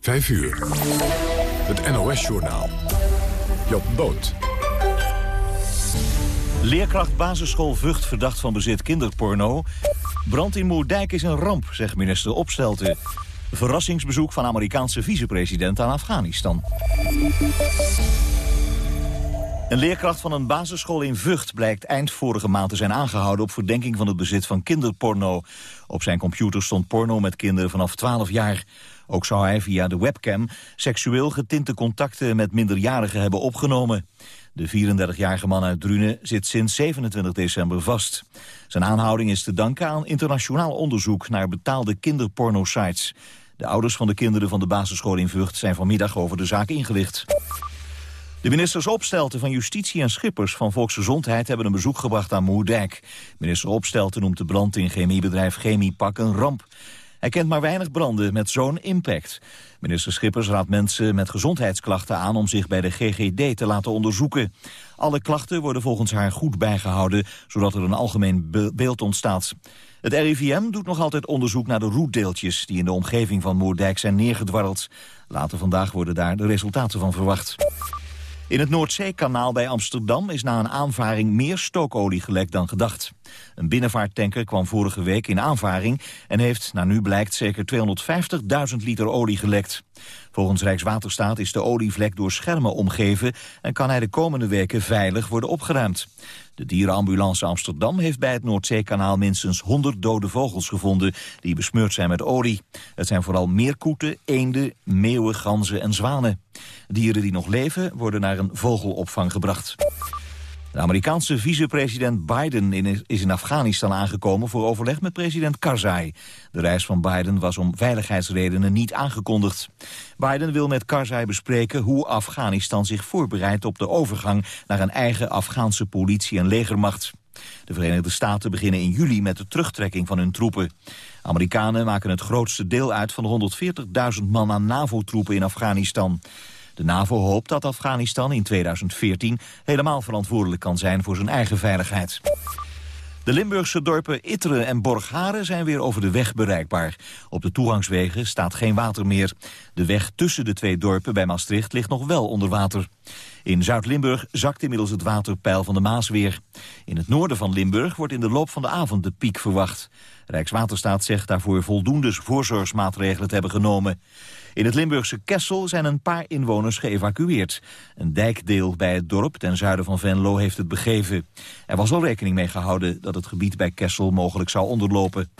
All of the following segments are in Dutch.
5 uur. Het NOS-journaal. Job Boot. Leerkracht basisschool Vught verdacht van bezit kinderporno. Brand in Moerdijk is een ramp, zegt minister Opstelten. Verrassingsbezoek van Amerikaanse vicepresident aan Afghanistan. Een leerkracht van een basisschool in Vught blijkt eind vorige maand te zijn aangehouden op verdenking van het bezit van kinderporno. Op zijn computer stond porno met kinderen vanaf 12 jaar. Ook zou hij via de webcam seksueel getinte contacten met minderjarigen hebben opgenomen. De 34-jarige man uit Drunen zit sinds 27 december vast. Zijn aanhouding is te danken aan internationaal onderzoek naar betaalde kinderporno-sites. De ouders van de kinderen van de basisschool in Vught zijn vanmiddag over de zaak ingelicht. De ministers Opstelten van Justitie en Schippers van Volksgezondheid hebben een bezoek gebracht aan Moerdijk. Minister Opstelten noemt de brand in chemiebedrijf Chemiepak een ramp. Hij kent maar weinig branden met zo'n impact. Minister Schippers raadt mensen met gezondheidsklachten aan om zich bij de GGD te laten onderzoeken. Alle klachten worden volgens haar goed bijgehouden, zodat er een algemeen beeld ontstaat. Het RIVM doet nog altijd onderzoek naar de roetdeeltjes die in de omgeving van Moerdijk zijn neergedwarreld. Later vandaag worden daar de resultaten van verwacht. In het Noordzeekanaal bij Amsterdam is na een aanvaring meer stookolie gelekt dan gedacht. Een binnenvaarttanker kwam vorige week in aanvaring en heeft, naar nu blijkt, zeker 250.000 liter olie gelekt. Volgens Rijkswaterstaat is de olievlek door schermen omgeven en kan hij de komende weken veilig worden opgeruimd. De dierenambulance Amsterdam heeft bij het Noordzeekanaal minstens 100 dode vogels gevonden die besmeurd zijn met olie. Het zijn vooral meerkoeten, eenden, meeuwen, ganzen en zwanen. Dieren die nog leven worden naar een vogelopvang gebracht. De Amerikaanse vicepresident Biden is in Afghanistan aangekomen voor overleg met president Karzai. De reis van Biden was om veiligheidsredenen niet aangekondigd. Biden wil met Karzai bespreken hoe Afghanistan zich voorbereidt op de overgang naar een eigen Afghaanse politie- en legermacht. De Verenigde Staten beginnen in juli met de terugtrekking van hun troepen. Amerikanen maken het grootste deel uit van de 140.000 man aan NAVO-troepen in Afghanistan. De NAVO hoopt dat Afghanistan in 2014 helemaal verantwoordelijk kan zijn voor zijn eigen veiligheid. De Limburgse dorpen Itteren en Borgharen zijn weer over de weg bereikbaar. Op de toegangswegen staat geen water meer. De weg tussen de twee dorpen bij Maastricht ligt nog wel onder water. In Zuid-Limburg zakt inmiddels het waterpeil van de Maas weer. In het noorden van Limburg wordt in de loop van de avond de piek verwacht. Rijkswaterstaat zegt daarvoor voldoende voorzorgsmaatregelen te hebben genomen. In het Limburgse Kessel zijn een paar inwoners geëvacueerd. Een dijkdeel bij het dorp ten zuiden van Venlo heeft het begeven. Er was al rekening mee gehouden dat het gebied bij Kessel mogelijk zou onderlopen.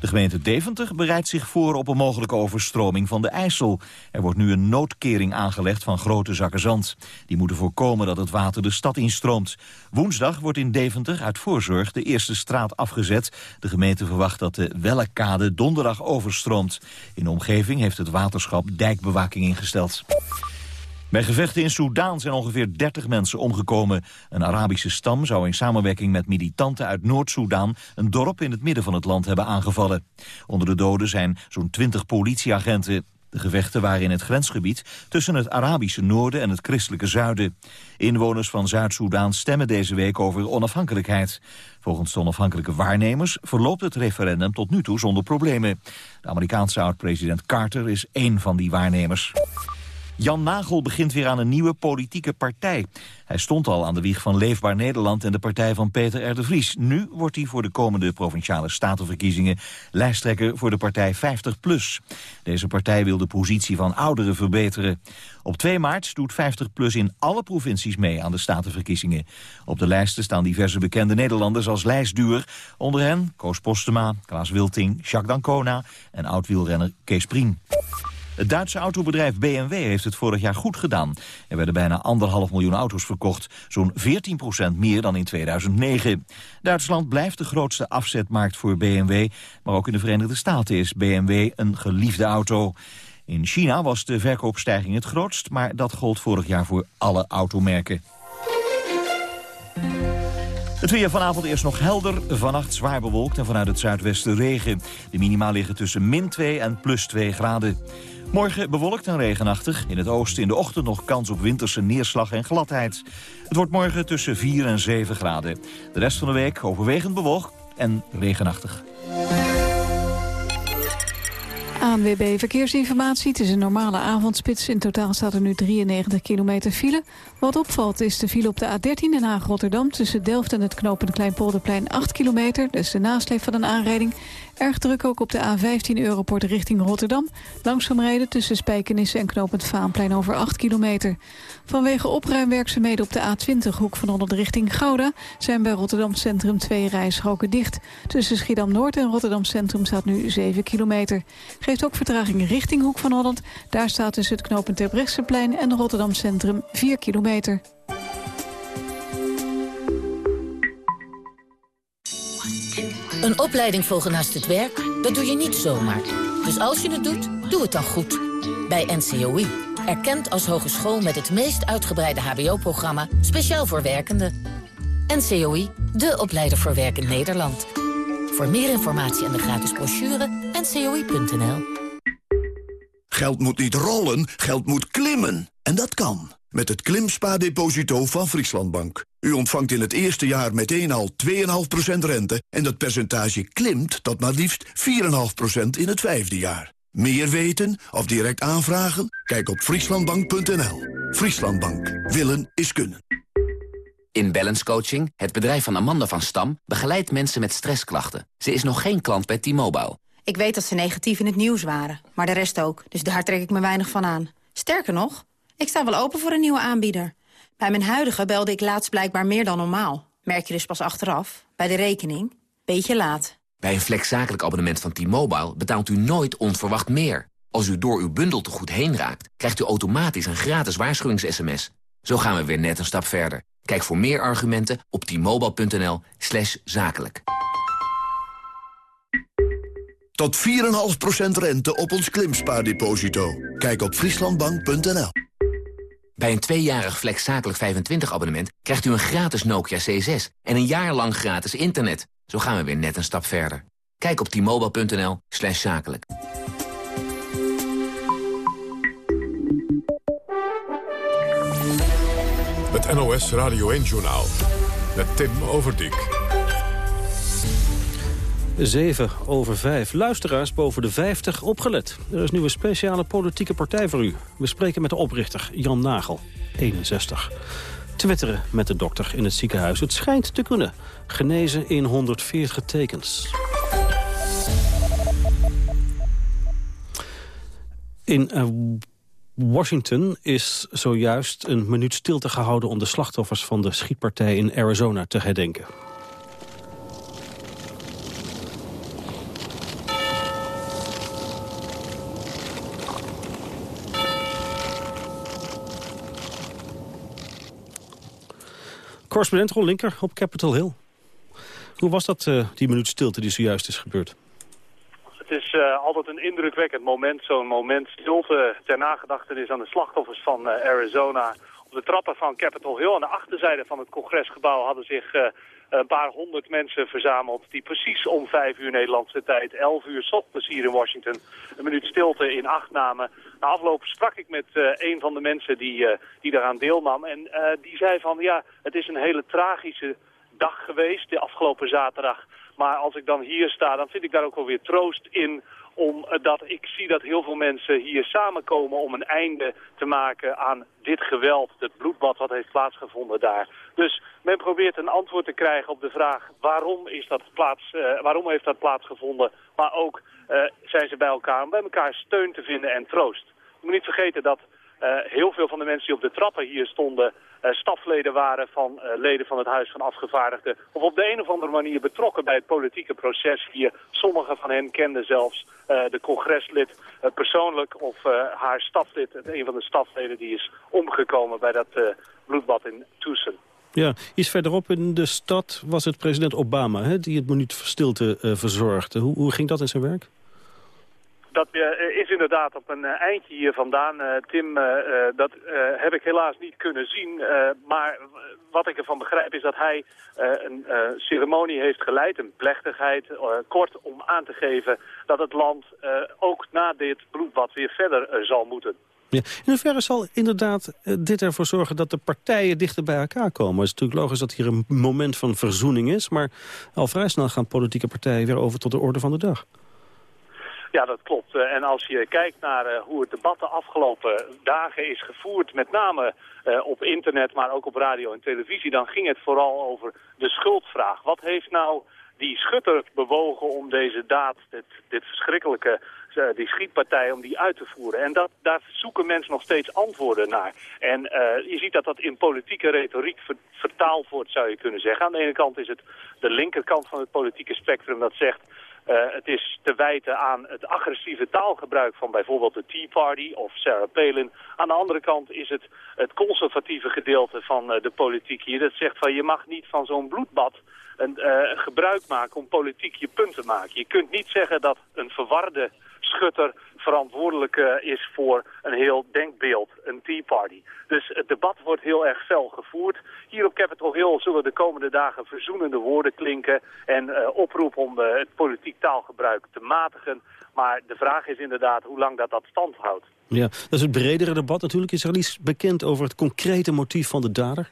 De gemeente Deventer bereidt zich voor op een mogelijke overstroming van de IJssel. Er wordt nu een noodkering aangelegd van grote zakken zand. Die moeten voorkomen dat het water de stad instroomt. Woensdag wordt in Deventer uit voorzorg de eerste straat afgezet. De gemeente verwacht dat de Wellekade donderdag overstroomt. In de omgeving heeft het waterschap dijkbewaking ingesteld. Bij gevechten in Soedan zijn ongeveer 30 mensen omgekomen. Een Arabische stam zou in samenwerking met militanten uit Noord-Soedan... een dorp in het midden van het land hebben aangevallen. Onder de doden zijn zo'n 20 politieagenten. De gevechten waren in het grensgebied tussen het Arabische noorden en het christelijke zuiden. Inwoners van Zuid-Soedan stemmen deze week over onafhankelijkheid. Volgens de onafhankelijke waarnemers verloopt het referendum tot nu toe zonder problemen. De Amerikaanse oud-president Carter is één van die waarnemers. Jan Nagel begint weer aan een nieuwe politieke partij. Hij stond al aan de wieg van Leefbaar Nederland en de partij van Peter R. Vries. Nu wordt hij voor de komende Provinciale Statenverkiezingen lijsttrekker voor de partij 50PLUS. Deze partij wil de positie van ouderen verbeteren. Op 2 maart doet 50PLUS in alle provincies mee aan de Statenverkiezingen. Op de lijsten staan diverse bekende Nederlanders als lijstduur. Onder hen Koos Postema, Klaas Wilting, Jacques Dancona en oud-wielrenner Kees Prien. Het Duitse autobedrijf BMW heeft het vorig jaar goed gedaan. Er werden bijna anderhalf miljoen auto's verkocht, zo'n 14% meer dan in 2009. Duitsland blijft de grootste afzetmarkt voor BMW, maar ook in de Verenigde Staten is BMW een geliefde auto. In China was de verkoopstijging het grootst, maar dat gold vorig jaar voor alle automerken. Het weer vanavond eerst nog helder, vannacht zwaar bewolkt en vanuit het zuidwesten regen. De minima liggen tussen min 2 en plus 2 graden. Morgen bewolkt en regenachtig. In het oosten in de ochtend nog kans op winterse neerslag en gladheid. Het wordt morgen tussen 4 en 7 graden. De rest van de week overwegend bewolkt en regenachtig. ANWB Verkeersinformatie. Het is een normale avondspits. In totaal staat er nu 93 kilometer file. Wat opvalt is de file op de A13 Den Haag-Rotterdam... tussen Delft en het knooppunt Kleinpolderplein 8 kilometer. Dus de nasleep van een aanrijding. Erg druk ook op de A15 Europort richting Rotterdam. Langzaam rijden tussen Spijkenisse en knooppunt Vaanplein over 8 kilometer. Vanwege opruimwerkzaamheden op de A20 hoek van Holland richting Gouda... zijn bij Rotterdam Centrum twee rijstroken dicht. Tussen Schiedam-Noord en Rotterdam Centrum staat nu 7 kilometer. Geeft ook vertraging richting Hoek van Holland. Daar staat tussen het knooppunt Terbrechtseplein en Rotterdam Centrum 4 kilometer. Een opleiding volgen naast het werk, dat doe je niet zomaar. Dus als je het doet, doe het dan goed. Bij NCOI. Erkend als hogeschool met het meest uitgebreide hbo-programma... speciaal voor werkenden. NCOI, de opleider voor werk in Nederland. Voor meer informatie en de gratis brochure, ncoi.nl. Geld moet niet rollen, geld moet klimmen. En dat kan. Met het Klimspa-deposito van Frieslandbank. U ontvangt in het eerste jaar meteen al 2,5% rente... en dat percentage klimt tot maar liefst 4,5% in het vijfde jaar. Meer weten of direct aanvragen? Kijk op frieslandbank.nl. Frieslandbank. Willen is kunnen. In Balance Coaching, het bedrijf van Amanda van Stam... begeleidt mensen met stressklachten. Ze is nog geen klant bij T-Mobile. Ik weet dat ze negatief in het nieuws waren, maar de rest ook. Dus daar trek ik me weinig van aan. Sterker nog, ik sta wel open voor een nieuwe aanbieder. Bij mijn huidige belde ik laatst blijkbaar meer dan normaal. Merk je dus pas achteraf, bij de rekening. Beetje laat. Bij een flexzakelijk abonnement van T-Mobile betaalt u nooit onverwacht meer. Als u door uw bundel te goed heen raakt, krijgt u automatisch een gratis waarschuwings-sms. Zo gaan we weer net een stap verder. Kijk voor meer argumenten op t-mobile.nl slash zakelijk. Tot 4,5% rente op ons klimspaardeposito. Kijk op frieslandbank.nl. Bij een tweejarig Flex Zakelijk 25 abonnement krijgt u een gratis Nokia C6 en een jaar lang gratis internet. Zo gaan we weer net een stap verder. Kijk op t-mobile.nl slash zakelijk. Het NOS Radio 1-journaal met Tim Overdijk. 7 over 5. Luisteraars boven de 50 opgelet. Er is nu een speciale politieke partij voor u. We spreken met de oprichter Jan Nagel, 61. Twitteren met de dokter in het ziekenhuis. Het schijnt te kunnen. Genezen in 140 tekens. In uh, Washington is zojuist een minuut stilte gehouden... om de slachtoffers van de schietpartij in Arizona te herdenken. Correspondent Linker op Capitol Hill. Hoe was dat, uh, die minuut stilte die zojuist is gebeurd? Het is uh, altijd een indrukwekkend moment, zo'n moment stilte ter nagedachtenis aan de slachtoffers van uh, Arizona. Op de trappen van Capitol Hill aan de achterzijde van het congresgebouw hadden zich een paar honderd mensen verzameld... die precies om vijf uur Nederlandse tijd, elf uur ochtends hier in Washington... een minuut stilte in acht namen. Na afloop sprak ik met uh, een van de mensen die, uh, die daaraan deelnam. En uh, die zei van, ja, het is een hele tragische dag geweest, de afgelopen zaterdag. Maar als ik dan hier sta, dan vind ik daar ook wel weer troost in omdat ik zie dat heel veel mensen hier samenkomen om een einde te maken aan dit geweld, het bloedbad wat heeft plaatsgevonden daar. Dus men probeert een antwoord te krijgen op de vraag waarom, is dat plaats, uh, waarom heeft dat plaatsgevonden, maar ook uh, zijn ze bij elkaar om bij elkaar steun te vinden en troost. Je moet niet vergeten dat heel veel van de mensen die op de trappen hier stonden... Uh, stafleden waren van uh, leden van het Huis van Afgevaardigden... of op de een of andere manier betrokken bij het politieke proces hier. Sommigen van hen kenden zelfs de congreslid persoonlijk... of haar staflid, een van de stafleden die is omgekomen bij dat bloedbad in Tucson. Ja, iets verderop in de stad was het president Obama... Hè, die het minuut stilte verzorgde. Hoe, hoe ging dat in zijn werk? Dat uh, is inderdaad op een uh, eindje hier vandaan. Uh, Tim, dat heb ik helaas niet kunnen zien. maar wat ik ervan begrijp is dat hij een ceremonie heeft geleid, een plechtigheid, kort om aan te geven dat het land ook na dit bloedbad weer verder zal moeten. Ja. In hoeverre zal inderdaad dit ervoor zorgen dat de partijen dichter bij elkaar komen? Het is natuurlijk logisch dat hier een moment van verzoening is, maar al vrij snel gaan politieke partijen weer over tot de orde van de dag. Ja, dat klopt. Eh, en als je kijkt naar uh, hoe het debat de afgelopen dagen is gevoerd, met name uh, op internet, maar ook op radio en televisie, dan ging het vooral over de schuldvraag. Wat heeft nou die schutter bewogen om deze daad, dit, verschrikkelijke, die schietpartij, om die uit te voeren. En dat, daar zoeken mensen nog steeds antwoorden naar. En je ziet dat dat in politieke retoriek ver, vertaald wordt, zou je kunnen zeggen. Aan de ene kant is het de linkerkant van het politieke spectrum dat zegt... Uh, het is te wijten aan het agressieve taalgebruik van bijvoorbeeld de Tea Party of Sarah Palin. Aan de andere kant is het het conservatieve gedeelte van uh, de politiek hier. Dat zegt van je mag niet van zo'n bloedbad een, uh, gebruik maken om politiek je punt te maken. Je kunt niet zeggen dat een verwarde schutter verantwoordelijk uh, is voor een heel denkbeeld, een Tea Party. Dus het debat wordt heel erg fel gevoerd. Hier op Capitol Hill zullen de komende dagen verzoenende woorden klinken en uh, oproep om uh, het politiek taalgebruik te matigen. Maar de vraag is inderdaad hoe lang dat dat stand houdt. Ja, dat is het bredere debat natuurlijk. Is er iets bekend over het concrete motief van de dader?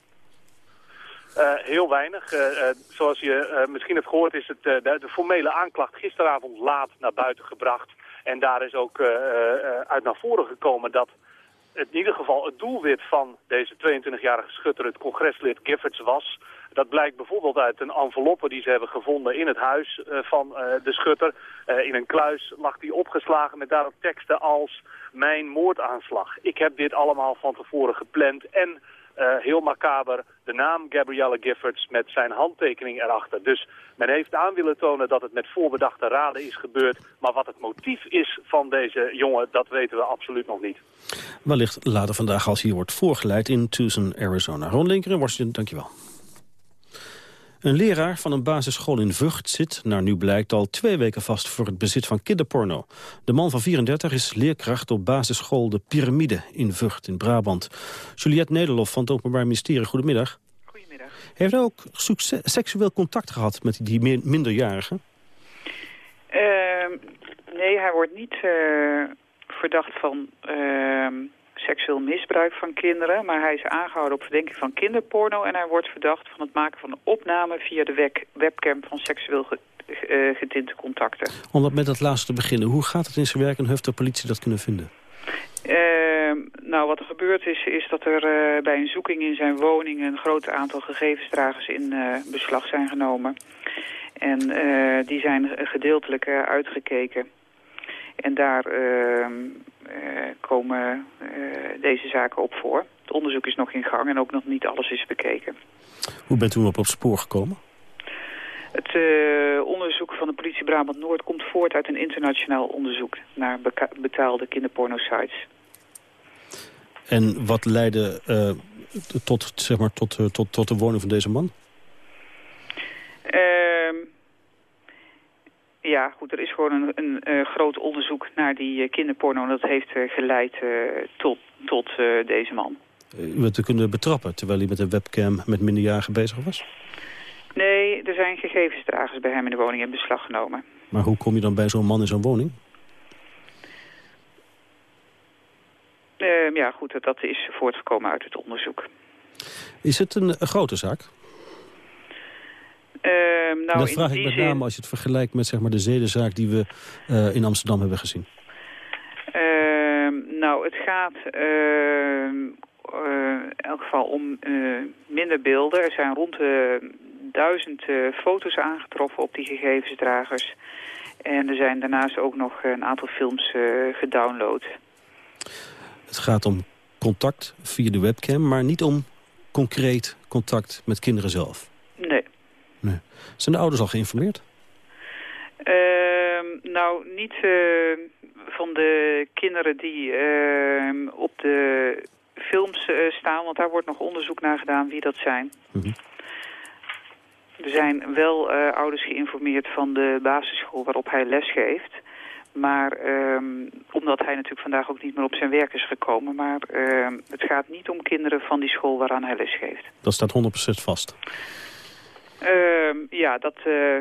Uh, heel weinig. Uh, uh, zoals je misschien hebt gehoord is het, de, de, formele aanklacht gisteravond laat naar buiten gebracht. En daar is ook uit naar voren gekomen dat in ieder geval het doelwit van deze 22-jarige schutter het congreslid Giffords was. Dat blijkt bijvoorbeeld uit een enveloppe die ze hebben gevonden in het huis van de schutter. in een kluis lag die opgeslagen met daarop teksten als mijn moordaanslag. Ik heb dit allemaal van tevoren gepland en... Uh, heel macaber, de naam Gabrielle Giffords met zijn handtekening erachter. Dus men heeft aan willen tonen dat het met voorbedachte raden is gebeurd. Maar wat het motief is van deze jongen, dat weten we absoluut nog niet. Wellicht later vandaag als hier wordt voorgeleid in Tucson, Arizona. Ron Linker in Washington, dankjewel. Een leraar van een basisschool in Vught zit, naar nu blijkt, al twee weken vast voor het bezit van kinderporno. De man van 34 is leerkracht op basisschool De Pyramide in Vught in Brabant. Juliette Nederlof van het Openbaar Ministerie, goedemiddag. Goedemiddag. Heeft hij ook seksueel contact gehad met die minderjarigen? Uh, nee, hij wordt niet uh, verdacht van... Uh, seksueel misbruik van kinderen. Maar hij is aangehouden op verdenking van kinderporno. En hij wordt verdacht van het maken van een opname via de webcam van seksueel uh, getinte contacten. Om dat met dat laatste te beginnen. Hoe gaat het in zijn werk en heeft de politie dat kunnen vinden? Uh, nou, wat er gebeurd is, is dat er uh, bij een zoeking in zijn woning... een groot aantal gegevensdragers in beslag zijn genomen. En die zijn gedeeltelijk uitgekeken. En daar ehm, uh, komen uh, deze zaken op voor. Het onderzoek is nog in gang en ook nog niet alles is bekeken. Hoe bent u op het spoor gekomen? Het uh, onderzoek van de politie Brabant-Noord komt voort uit een internationaal onderzoek naar betaalde kinderporno-sites. En wat leidde tot, zeg maar, tot, tot, tot de woning van deze man? Ja, goed, er is gewoon een, een uh, groot onderzoek naar die uh, kinderporno. En dat heeft uh, geleid tot, tot deze man. U werd te kunnen betrappen terwijl hij met een webcam met minderjarigen bezig was? Nee, er zijn gegevensdragers bij hem in de woning in beslag genomen. Maar hoe kom je dan bij zo'n man in zo'n woning? Ehm, ja, goed, dat, is voortgekomen uit het onderzoek. Is het een, een grote zaak? Uh, nou, dat vraag ik met name als je het vergelijkt met zeg maar, de zedenzaak die we uh, in Amsterdam hebben gezien. Uh, nou, het gaat uh, in elk geval om minder beelden. Er zijn rond de duizend foto's aangetroffen op die gegevensdragers. En er zijn daarnaast ook nog een aantal films gedownload. Het gaat om contact via de webcam, maar niet om concreet contact met kinderen zelf. Nee. Zijn de ouders al geïnformeerd? Uh, nou, niet uh, van de kinderen die uh, op de films eh, staan, want daar wordt nog onderzoek naar gedaan wie dat zijn. Mm -hmm. Er zijn wel eh, ouders geïnformeerd van de basisschool waarop hij les geeft. Maar um, omdat hij natuurlijk vandaag ook niet meer op zijn werk is gekomen. Maar het gaat niet om kinderen van die school waaraan hij les geeft. Dat staat 100% vast? Uh, ja, dat, uh,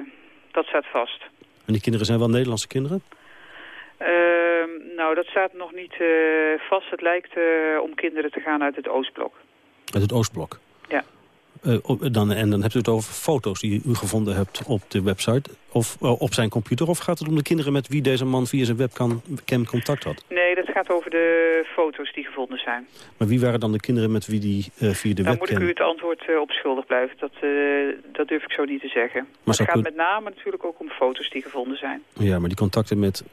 dat staat vast. En die kinderen zijn wel Nederlandse kinderen? Uh, nou, dat staat nog niet uh, vast. Het lijkt uh, om kinderen te gaan uit het Oostblok. Uit het Oostblok? Ja. dan, en dan hebt u het over foto's die u gevonden hebt op de website of op zijn computer? Of gaat het om de kinderen met wie deze man via zijn webcam contact had? Nee, dat gaat over de foto's die gevonden zijn. Maar wie waren dan de kinderen met wie die via de webcam... Dan moet ik u het antwoord op schuldig blijven. Dat, dat durf ik zo niet te zeggen. Maar, het gaat met name natuurlijk ook om foto's die gevonden zijn. Ja, maar die contacten met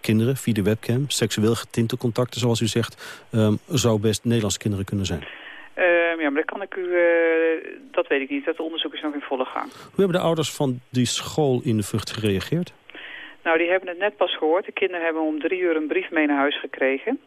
kinderen via de webcam, seksueel getinte contacten zoals u zegt, um, zou best Nederlandse kinderen kunnen zijn? Um, ja, maar dat kan ik u, uh, dat weet ik niet. Dat onderzoek is nog in volle gang. Hoe hebben de ouders van die school in de Vught gereageerd? Nou, die hebben het net pas gehoord. De kinderen hebben om drie uur een brief mee naar huis gekregen.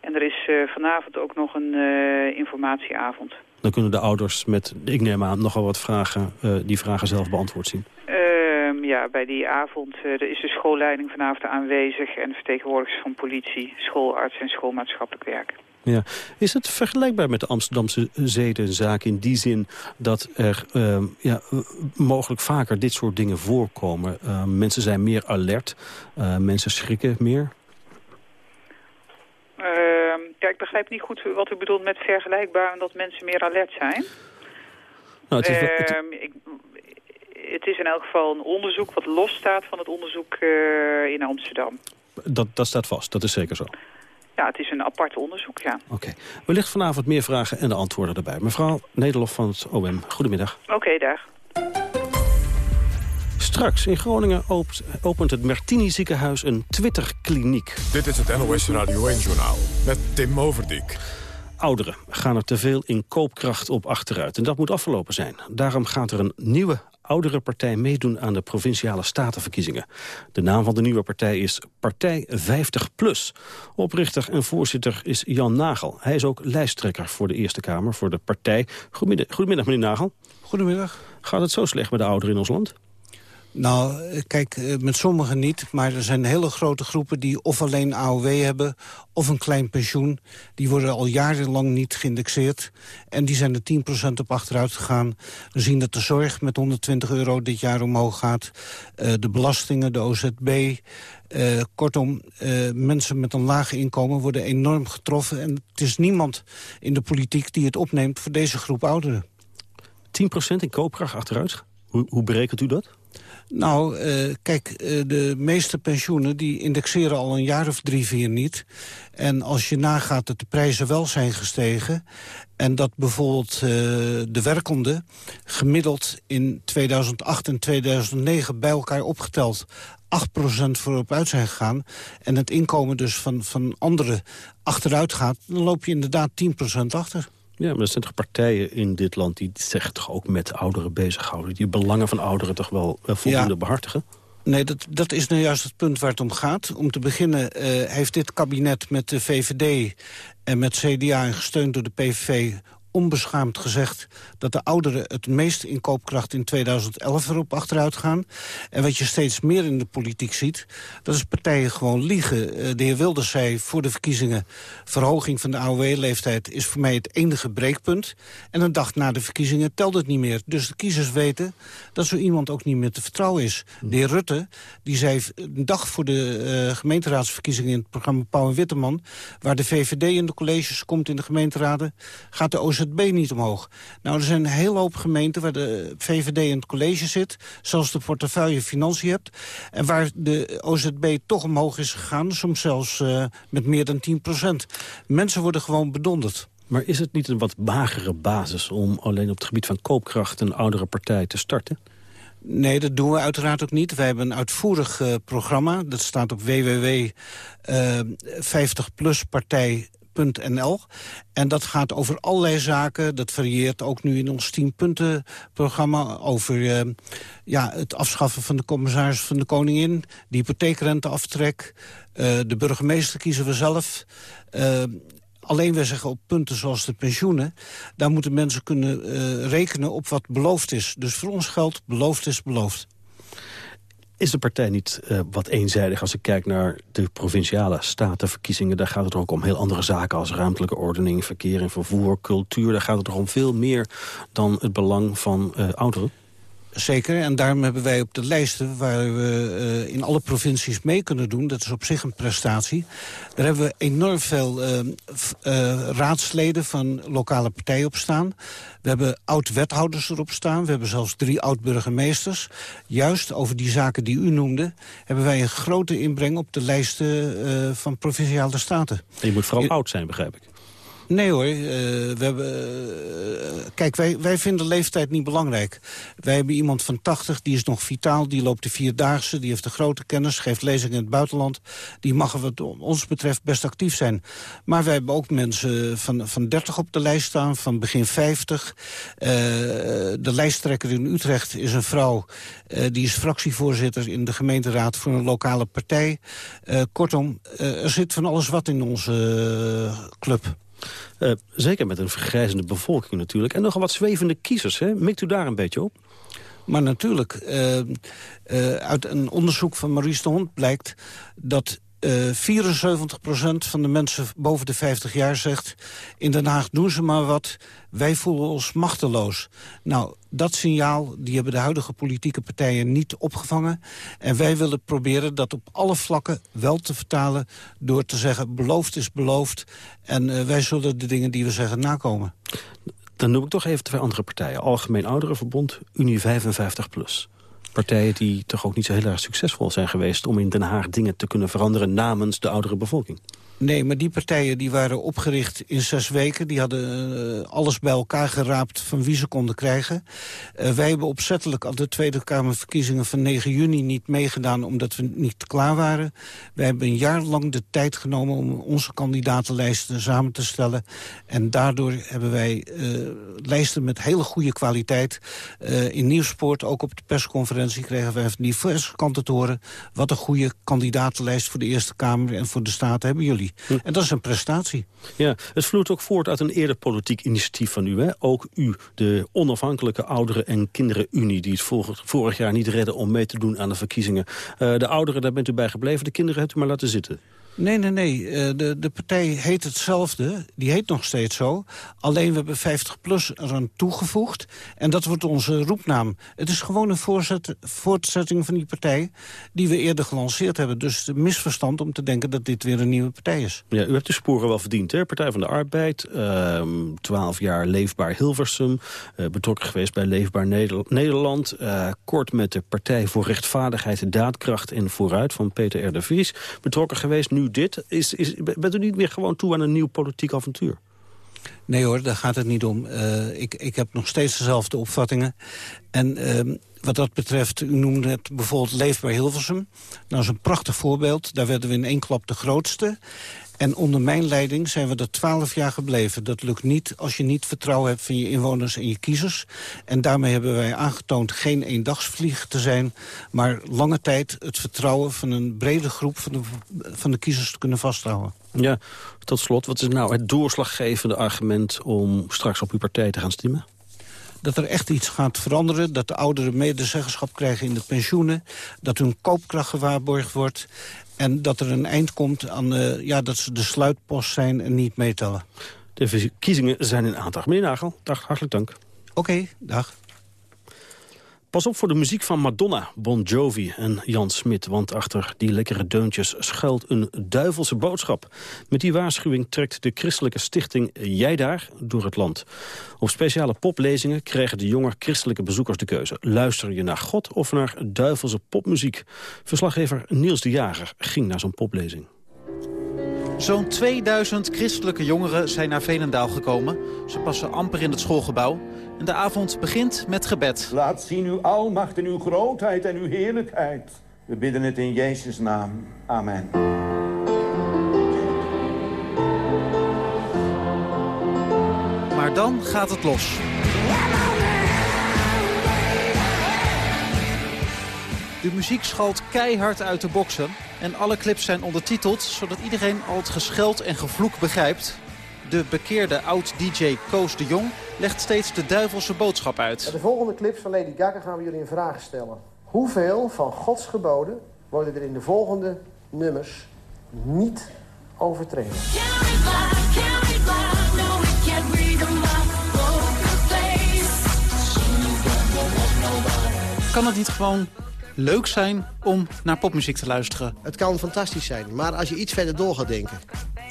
En er is uh, vanavond ook nog een uh, informatieavond. Dan kunnen de ouders met, ik neem aan, nogal wat vragen, die vragen zelf beantwoord zien. Ehm, ja, bij die avond is de schoolleiding vanavond aanwezig... en vertegenwoordigers van politie, schoolarts en schoolmaatschappelijk werk. Ja. Is het vergelijkbaar met de Amsterdamse zedenzaak in die zin... dat er uh, ja, mogelijk vaker dit soort dingen voorkomen? Uh, mensen zijn meer alert, uh, mensen schrikken meer? Ehm, ja, ik begrijp niet goed wat u bedoelt met vergelijkbaar... en dat mensen meer alert zijn. Nou, het is wel, het... Ehm, ik, het is in elk geval een onderzoek wat losstaat van het onderzoek uh, in Amsterdam. Dat, dat staat vast, dat is zeker zo? Ja, het is een apart onderzoek, ja. Oké. Okay. Wellicht vanavond meer vragen en de antwoorden erbij. Mevrouw Nederlof van het OM, goedemiddag. Oké, okay, dag. Straks in Groningen opent, opent het Mertini ziekenhuis een Twitter-kliniek. Dit is het NOS Radio 1-journaal met Tim Overdijk. Ouderen gaan er te veel in koopkracht op achteruit. En dat moet afgelopen zijn. Daarom gaat er een nieuwe oudere partij meedoen aan de provinciale statenverkiezingen. De naam van de nieuwe partij is Partij 50PLUS. Oprichter en voorzitter is Jan Nagel. Hij is ook lijsttrekker voor de Eerste Kamer, voor de partij. Goedemiddag, goedemiddag meneer Nagel. Goedemiddag. Gaat het zo slecht met de ouderen in ons land? Nou, kijk, eh, met sommigen niet. Maar er zijn hele grote groepen die of alleen AOW hebben... of een klein pensioen. Die worden al jarenlang niet geïndexeerd. En die zijn er 10% op achteruit gegaan. We zien dat de zorg met 120 euro dit jaar omhoog gaat. Uh, de belastingen, de OZB... Uh, kortom, mensen met een laag inkomen worden enorm getroffen. En het is niemand in de politiek die het opneemt voor deze groep ouderen. 10% in koopkracht achteruit? Hoe, hoe berekent u dat? Nou, uh, kijk, uh, de meeste pensioenen die indexeren al een jaar of drie, vier niet. En als je nagaat dat de prijzen wel zijn gestegen... en dat bijvoorbeeld uh, de werkende gemiddeld in 2008 en 2009 bij elkaar opgeteld 8% voorop uit zijn gegaan... en het inkomen dus van, van anderen achteruit gaat... dan loop je inderdaad 10% achter. Ja, maar er zijn toch partijen in dit land die zich toch ook met ouderen bezighouden. Die belangen van ouderen toch wel voldoende ja. behartigen? Nee, dat, dat is nou juist het punt waar het om gaat. Om te beginnen uh, heeft dit kabinet met de VVD en met CDA en gesteund door de PVV onbeschaamd gezegd dat de ouderen het meest in koopkracht in 2011 erop achteruit gaan. En wat je steeds meer in de politiek ziet, dat is partijen gewoon liegen. Uh, de heer Wilders zei voor de verkiezingen... verhoging van de AOW-leeftijd is voor mij het enige breekpunt. En een dag na de verkiezingen telt het niet meer. Dus de kiezers weten dat zo iemand ook niet meer te vertrouwen is. De heer Rutte, die zei een dag voor de uh, gemeenteraadsverkiezingen... in het programma Pauw en Witteman... waar de VVD in de colleges komt in de gemeenteraden... gaat de OZB niet omhoog. Nou, er zijn een hele hoop gemeenten waar de VVD in het college zit... zoals de portefeuille Financiën hebt... en waar de OZB toch omhoog is gegaan, soms zelfs uh, met meer dan 10 procent. Mensen worden gewoon bedonderd. Maar is het niet een wat magere basis om alleen op het gebied van koopkracht... een oudere partij te starten? Nee, dat doen we uiteraard ook niet. Wij hebben een uitvoerig uh, programma. Dat staat op www.50pluspartij En dat gaat over allerlei zaken. Dat varieert ook nu in ons 10-punten-programma... over uh, ja, het afschaffen van de commissaris van de Koningin... de hypotheekrenteaftrek, uh, de burgemeester kiezen we zelf... Uh, Alleen wij zeggen op punten zoals de pensioenen... daar moeten mensen kunnen rekenen op wat beloofd is. Dus voor ons geldt, beloofd is beloofd. Is de partij niet uh, wat eenzijdig als ik kijk naar de provinciale statenverkiezingen? Daar gaat het ook om heel andere zaken als ruimtelijke ordening, verkeer en vervoer, cultuur. Daar gaat het om veel meer dan het belang van uh, ouderen? Zeker, en daarom hebben wij op de lijsten waar we uh, in alle provincies mee kunnen doen... dat is op zich een prestatie. Daar hebben we enorm veel uh, uh, raadsleden van lokale partijen op staan. We hebben oud-wethouders erop staan. We hebben zelfs drie oud-burgemeesters. Juist over die zaken die u noemde... hebben wij een grote inbreng op de lijsten van provinciale staten. En je moet vooral oud zijn, begrijp ik. Nee hoor, uh, we hebben, uh, kijk, wij, wij vinden leeftijd niet belangrijk. Wij hebben iemand van 80, die is nog vitaal, die loopt de Vierdaagse... die heeft de grote kennis, geeft lezingen in het buitenland. Die mag wat ons betreft best actief zijn. Maar wij hebben ook mensen van, van 30 op de lijst staan, van begin 50. Uh, de lijsttrekker in Utrecht is een vrouw... die is fractievoorzitter in de gemeenteraad voor een lokale partij. kortom, er zit van alles wat in onze club. Uh, zeker met een vergrijzende bevolking natuurlijk. En nogal wat zwevende kiezers, hè? Mikt u daar een beetje op? Maar natuurlijk, uh, uh, uit een onderzoek van Maurice de blijkt... dat uh, 74% van de mensen boven de 50 jaar zegt... in Den Haag doen ze maar wat, wij voelen ons machteloos. Nou, dat signaal die hebben de huidige politieke partijen niet opgevangen. En wij willen proberen dat op alle vlakken wel te vertalen... door te zeggen, beloofd is beloofd. En uh, wij zullen de dingen die we zeggen nakomen. Dan noem ik toch even twee andere partijen. Algemeen Ouderenverbond, Unie 55 plus partijen die toch ook niet zo heel erg succesvol zijn geweest... om in Den Haag dingen te kunnen veranderen namens de oudere bevolking. Nee, maar die partijen die waren opgericht in zes weken. Die hadden uh, alles bij elkaar geraapt van wie ze konden krijgen. Uh, wij hebben opzettelijk al de Tweede Kamerverkiezingen van 9 juni niet meegedaan... omdat we niet klaar waren. Wij hebben een jaar lang de tijd genomen om onze kandidatenlijsten samen te stellen. En daardoor hebben wij uh, lijsten met hele goede kwaliteit. in Nieuwspoort, ook op de persconferentie, kregen wij van diverse kanten te horen... wat een goede kandidatenlijst voor de Eerste Kamer en voor de Staten hebben jullie. Hm. En dat is een prestatie. Ja, het vloeit ook voort uit een eerder politiek initiatief van u. Hè? Ook u, de onafhankelijke ouderen- en kinderenunie... die het vorig, vorig jaar niet redden om mee te doen aan de verkiezingen. Uh, de ouderen, daar bent u bij gebleven. De kinderen hebt u maar laten zitten. Nee, nee, nee. Eh, de, de partij heet hetzelfde. Die heet nog steeds zo. Alleen we hebben 50PLUS eraan toegevoegd. En dat wordt onze roepnaam. Het is gewoon een voortzetting van die partij... die we eerder gelanceerd hebben. Dus het misverstand om te denken dat dit weer een nieuwe partij is. Ja, u hebt de sporen wel verdiend, hè? Partij van de Arbeid, uh, ehm, 12 jaar Leefbaar Hilversum... Uh, betrokken geweest bij Leefbaar Nederland... Uh, kort met de Partij voor Rechtvaardigheid, Daadkracht en Vooruit... van Peter R. de Vries. Betrokken geweest, nu dit? Is, is, bent u niet meer gewoon toe aan een nieuw politiek avontuur? Nee hoor, daar gaat het niet om. Uh, ik, ik heb nog steeds dezelfde opvattingen. En uh, wat dat betreft, u noemde het bijvoorbeeld Leefbaar Hilversum. Nou, dat is een prachtig voorbeeld. Daar werden we in één klap de grootste. En onder mijn leiding zijn we er twaalf jaar gebleven. Dat lukt niet als je niet vertrouwen hebt van je inwoners en je kiezers. En daarmee hebben wij aangetoond geen eendagsvlieg te zijn... maar lange tijd het vertrouwen van een brede groep van de, van de kiezers te kunnen vasthouden. Ja, tot slot, wat is nou het doorslaggevende argument... om straks op uw partij te gaan stemmen? dat er echt iets gaat veranderen. Dat de ouderen medezeggenschap krijgen in de pensioenen. Dat hun koopkracht gewaarborgd wordt. En dat er een eind komt aan uh, ja, dat ze de sluitpost zijn en niet meetellen. De verkiezingen zijn in aandag. Meneer Nagel, dag, hartelijk dank. Oké, okay, dag. Pas op voor de muziek van Madonna, Bon Jovi en Jan Smit... want achter die lekkere deuntjes schuilt een duivelse boodschap. Met die waarschuwing trekt de christelijke stichting Jij Daar door het land. Op speciale poplezingen krijgen de jonge christelijke bezoekers de keuze. Luister je naar God of naar duivelse popmuziek? Verslaggever Niels de Jager ging naar zo'n poplezing. Zo'n 2000 christelijke jongeren zijn naar Velendaal gekomen. Ze passen amper in het schoolgebouw. En de avond begint met gebed. Laat zien uw almacht en uw grootheid en uw heerlijkheid. We bidden het in Jezus' naam. Amen. Maar dan gaat het los. De muziek schalt keihard uit de boksen. En alle clips zijn ondertiteld, zodat iedereen al het gescheld en gevloek begrijpt. De bekeerde oud-dj Koos de Jong legt steeds de duivelse boodschap uit. de volgende clips van Lady Gaga gaan we jullie een vraag stellen. Hoeveel van Gods geboden worden er in de volgende nummers niet overtreden? kan het niet gewoon leuk zijn om naar popmuziek te luisteren? Het kan fantastisch zijn, maar als je iets verder door gaat denken...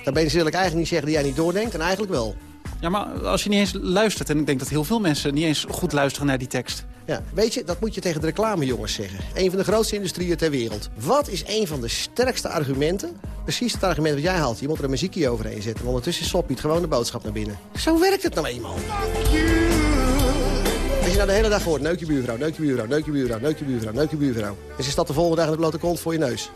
dan ben je natuurlijk eigenlijk niet zeggen dat jij niet doordenkt, en eigenlijk wel. Ja, maar als je niet eens luistert... en ik denk dat heel veel mensen niet eens goed luisteren naar die tekst... Ja, weet je, dat moet je tegen de reclamejongens zeggen. Een van de grootste industrieën ter wereld. Wat is een van de sterkste argumenten? Precies het argument wat jij haalt. Je moet er een muziekje overheen zetten. En ondertussen sopt gewoon de boodschap naar binnen. Zo werkt het nou eenmaal. Als je nou de hele dag hoort, neuk je buurvrouw, neuk je buurvrouw, neuk je buurvrouw, neuk je buurvrouw, neuk je buurvrouw. En ze staat de volgende dag in de blote kont voor je neus.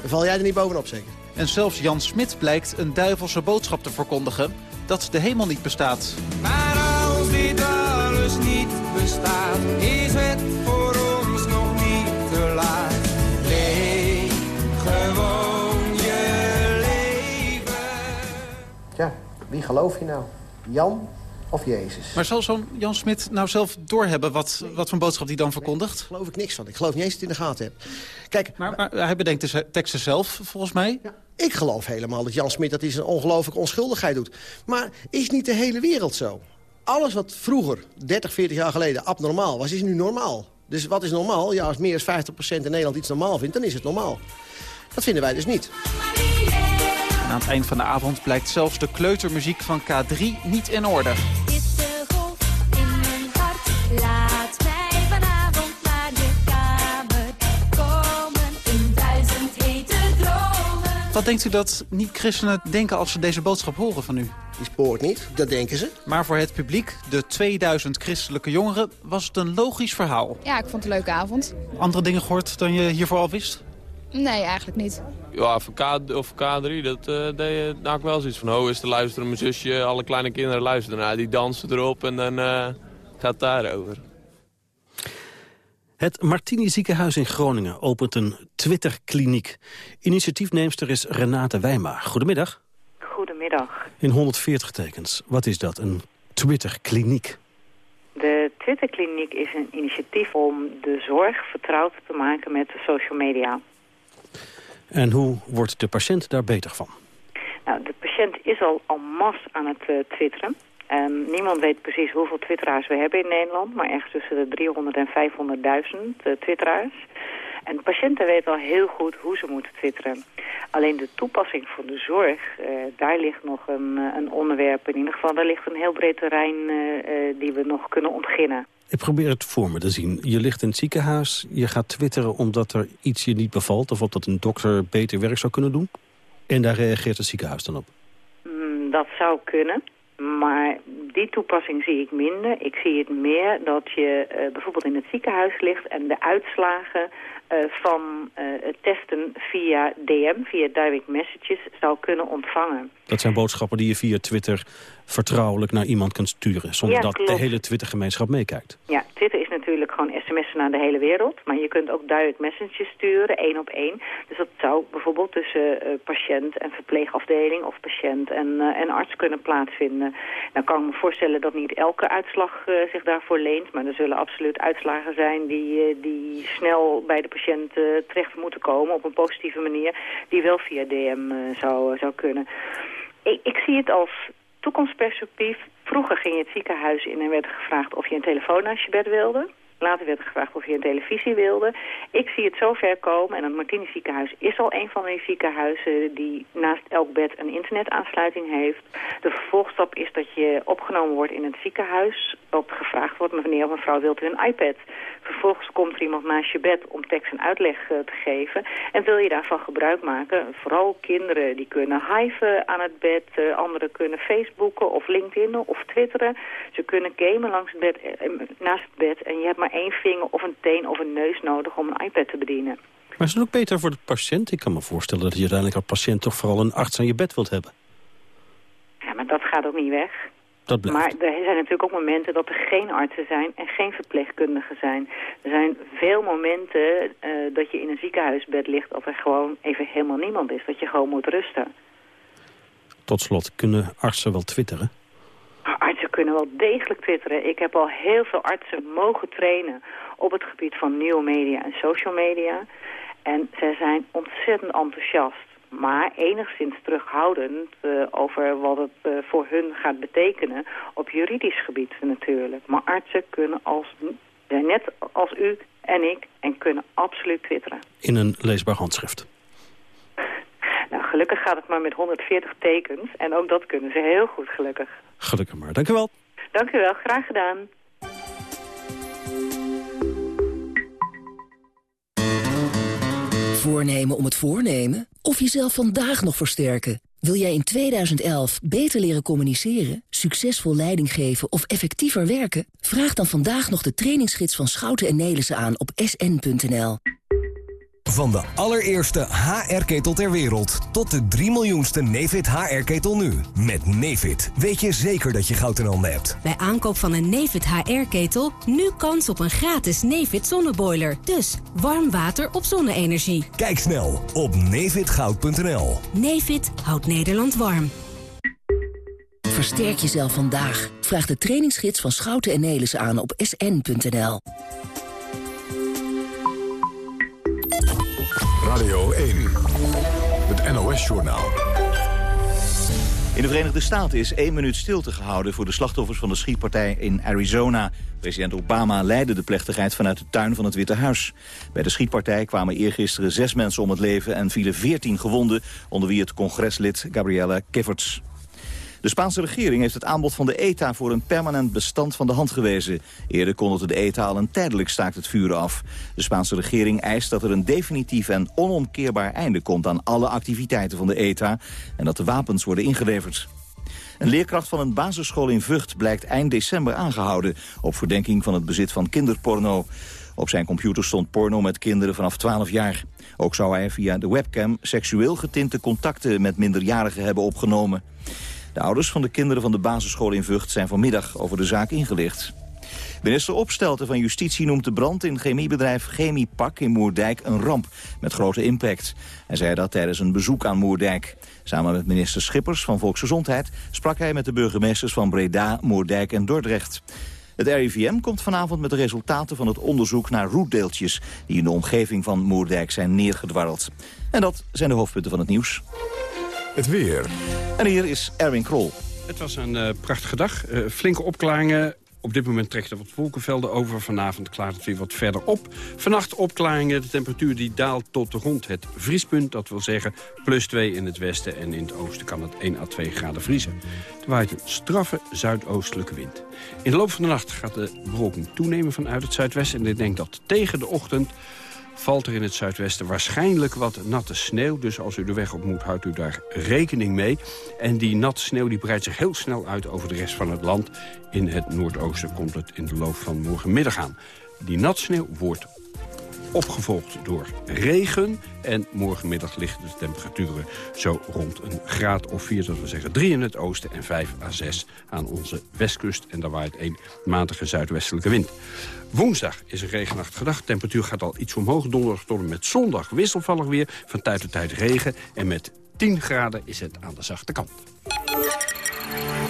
Dan val jij er niet bovenop zeker? En zelfs Jan Smit blijkt een duivelse boodschap te verkondigen... dat de hemel niet bestaat. Maar als dit alles niet bestaat, is het voor ons nog niet te laat. Leef gewoon je leven. Ja, wie geloof je nou? Jan of Jezus? Maar zal zo'n Jan Smit nou zelf doorhebben wat, wat voor boodschap hij dan verkondigt? Daar geloof ik niks van. Ik geloof niet eens dat hij het in de gaten hebt. Kijk, Maar, maar hij bedenkt de teksten zelf, volgens mij. Ik geloof helemaal dat Jan Smit dat hij zijn ongelooflijke onschuldigheid doet. Maar is niet de hele wereld zo? Alles wat vroeger, 30, 40 jaar geleden, abnormaal was, is nu normaal. Dus wat is normaal? Ja, als meer dan 50% in Nederland iets normaal vindt, dan is het normaal. Dat vinden wij dus niet. En aan het eind van de avond blijkt zelfs de kleutermuziek van K3 niet in orde. Wat denkt u dat niet-christenen denken als ze deze boodschap horen van u? Die spoort niet, dat denken ze. Maar voor het publiek, de 2000 christelijke jongeren, was het een logisch verhaal. Ja, ik vond het een leuke avond. Andere dingen gehoord dan je hiervoor al wist? Nee, eigenlijk niet. Ja, voor, K, of K3, dat eh deed je nou ook wel zoiets van... Oh, is te luisteren, mijn zusje, alle kleine kinderen luisteren. Nou, die dansen erop en dan eh, gaat het daarover. Het Martini ziekenhuis in Groningen opent een Twitter-kliniek. Initiatiefneemster is Renate Wijma. Goedemiddag. Goedemiddag. In 140 tekens. Wat is dat, een Twitter-kliniek? De Twitterkliniek is een initiatief om de zorg vertrouwd te maken met de social media. En hoe wordt de patiënt daar beter van? Nou, de patiënt is al en masse aan het eh, twitteren. En niemand weet precies hoeveel twitteraars we hebben in Nederland, maar ergens tussen de 300 en 500.000 uh, twitteraars. En patiënten weten al heel goed hoe ze moeten twitteren. Alleen de toepassing voor de zorg, eh, daar ligt nog een, eh, een onderwerp. In ieder geval, daar ligt een heel breed terrein eh, eh, die we nog kunnen ontginnen. Ik probeer het voor me te zien. Je ligt in het ziekenhuis, je gaat twitteren omdat er iets je niet bevalt... of omdat een dokter beter werk zou kunnen doen. En daar reageert het ziekenhuis dan op. Mm, dat zou kunnen. Maar die toepassing zie ik minder. Ik zie het meer dat je eh, bijvoorbeeld in het ziekenhuis ligt en de uitslagen van eh, het testen via DM, via direct messages, zou kunnen ontvangen. Dat zijn boodschappen die je via Twitter vertrouwelijk naar iemand kunt sturen... zonder Ja, dat klopt. de hele Twittergemeenschap meekijkt. Ja, Twitter is natuurlijk gewoon sms'en naar de hele wereld. Maar je kunt ook direct messages sturen, één op één. Dus dat zou bijvoorbeeld tussen eh, patiënt en verpleegafdeling... of patiënt en, eh, en arts kunnen plaatsvinden. Nou kan ik me voorstellen dat niet elke uitslag eh, zich daarvoor leent. Maar er zullen absoluut uitslagen zijn die, eh, die snel bij de patiënt eh, terecht moeten komen... op een positieve manier, die wel via DM eh, zou, zou kunnen. Ik, ik zie het als toekomstperspectief. Vroeger ging je het ziekenhuis in en werd er gevraagd of je een telefoon naast je bed wilde. Later werd er gevraagd of je een televisie wilde. Ik zie het zo ver komen, en het Martini ziekenhuis is al een van die ziekenhuizen die naast elk bed een internetaansluiting heeft. De vervolgstap is dat je opgenomen wordt in het ziekenhuis, dat gevraagd wordt, meneer of mevrouw wilt u een iPad. Vervolgens komt er iemand naast je bed om tekst en uitleg eh, te geven. En wil je daarvan gebruik maken, vooral kinderen die kunnen hiven aan het bed, eh, anderen kunnen Facebooken of LinkedIn of twitteren. Ze kunnen gamen langs het bed, eh, naast het bed en je hebt maar één vinger of een teen of een neus nodig om een iPad te bedienen. Maar is het ook beter voor de patiënt? Ik kan me voorstellen dat je uiteindelijk als patiënt toch vooral een arts aan je bed wilt hebben. Ja, maar dat gaat ook niet weg. Dat blijft. Maar er zijn natuurlijk ook momenten dat er geen artsen zijn en geen verpleegkundigen zijn. Er zijn veel momenten eh, dat je in een ziekenhuisbed ligt dat er gewoon even helemaal niemand is. Dat je gewoon moet rusten. Tot slot, kunnen artsen wel twitteren? Kunnen wel degelijk twitteren. Ik heb al heel veel artsen mogen trainen op het gebied van nieuwe media en social media. En zij zijn ontzettend enthousiast. Maar enigszins terughoudend eh, over wat het eh, voor hun gaat betekenen op juridisch gebied natuurlijk. Maar artsen kunnen als zijn net als u en ik en kunnen absoluut twitteren. In een leesbaar handschrift. Nou, gelukkig gaat het maar met 140 tekens. En ook dat kunnen ze heel goed, gelukkig. Gelukkig maar. Dank u wel. Dank u wel, graag gedaan. Voornemen om het voornemen? Of jezelf vandaag nog versterken? Wil jij in 2011 beter leren communiceren, succesvol leiding geven of effectiever werken? Vraag dan vandaag nog de trainingsgids van Schouten en Nelissen aan op sn.nl. Van de allereerste HR-ketel ter wereld tot de 3 miljoenste Nefit HR-ketel nu. Met Nefit weet je zeker dat je goud in handen hebt. Bij aankoop van een Nefit HR-ketel nu kans op een gratis Nefit zonneboiler. Dus warm water op zonne-energie. Kijk snel op nefitgoud.nl. Nefit houdt Nederland warm. Versterk jezelf vandaag. Vraag de trainingsgids van Schouten en Nelissen aan op sn.nl. Radio 1. Het NOS-journaal. In de Verenigde Staten is één minuut stilte gehouden... voor de slachtoffers van de schietpartij in Arizona. President Obama leidde de plechtigheid vanuit de tuin van het Witte Huis. Bij de schietpartij kwamen eergisteren zes mensen om het leven... en vielen veertien gewonden, onder wie het congreslid Gabriella Kiffords. De Spaanse regering heeft het aanbod van de ETA voor een permanent bestand van de hand gewezen. Eerder kondigde de ETA al een tijdelijk staakt het vuren af. De Spaanse regering eist dat er een definitief en onomkeerbaar einde komt aan alle activiteiten van de ETA en dat de wapens worden ingeleverd. Een leerkracht van een basisschool in Vught blijkt eind december aangehouden... op verdenking van het bezit van kinderporno. Op zijn computer stond porno met kinderen vanaf 12 jaar. Ook zou hij via de webcam seksueel getinte contacten met minderjarigen hebben opgenomen. De ouders van de kinderen van de basisschool in Vught zijn vanmiddag over de zaak ingelicht. Minister Opstelten van Justitie noemt de brand in chemiebedrijf Chemiepak in Moerdijk een ramp met grote impact. Hij zei dat tijdens een bezoek aan Moerdijk. Samen met minister Schippers van Volksgezondheid sprak hij met de burgemeesters van Breda, Moerdijk en Dordrecht. Het RIVM komt vanavond met de resultaten van het onderzoek naar roetdeeltjes die in de omgeving van Moerdijk zijn neergedwarreld. En dat zijn de hoofdpunten van het nieuws. Het weer. En hier is Erwin Krol. Het was een eh, prachtige dag. Eh, flinke opklaringen. Op dit moment trekt er wat wolkenvelden over. Vanavond klaart het weer wat verder op. Vannacht opklaringen. De temperatuur die daalt tot rond het vriespunt. Dat wil zeggen plus 2 in het westen en in het oosten kan het 1 à 2 graden vriezen. Er waait een straffe zuidoostelijke wind. In de loop van de nacht gaat de bewolking toenemen vanuit het zuidwesten. En ik denk dat tegen de ochtend valt er in het zuidwesten waarschijnlijk wat natte sneeuw. Dus als u de weg op moet, houdt u daar rekening mee. En die natte sneeuw die breidt zich heel snel uit over de rest van het land. In het noordoosten komt het in de loop van morgenmiddag aan. Die natte sneeuw wordt opgevolgd door regen. En morgenmiddag liggen de temperaturen zo rond een graad of 4, dat we zeggen 3 in het oosten en 5 à 6 aan onze westkust. En daar waait een matige zuidwestelijke wind. Woensdag is een regenachtige dag. De temperatuur gaat al iets omhoog. Donderdag tot en met zondag wisselvallig weer. Van tijd tot tijd regen. En met 10 graden is het aan de zachte kant.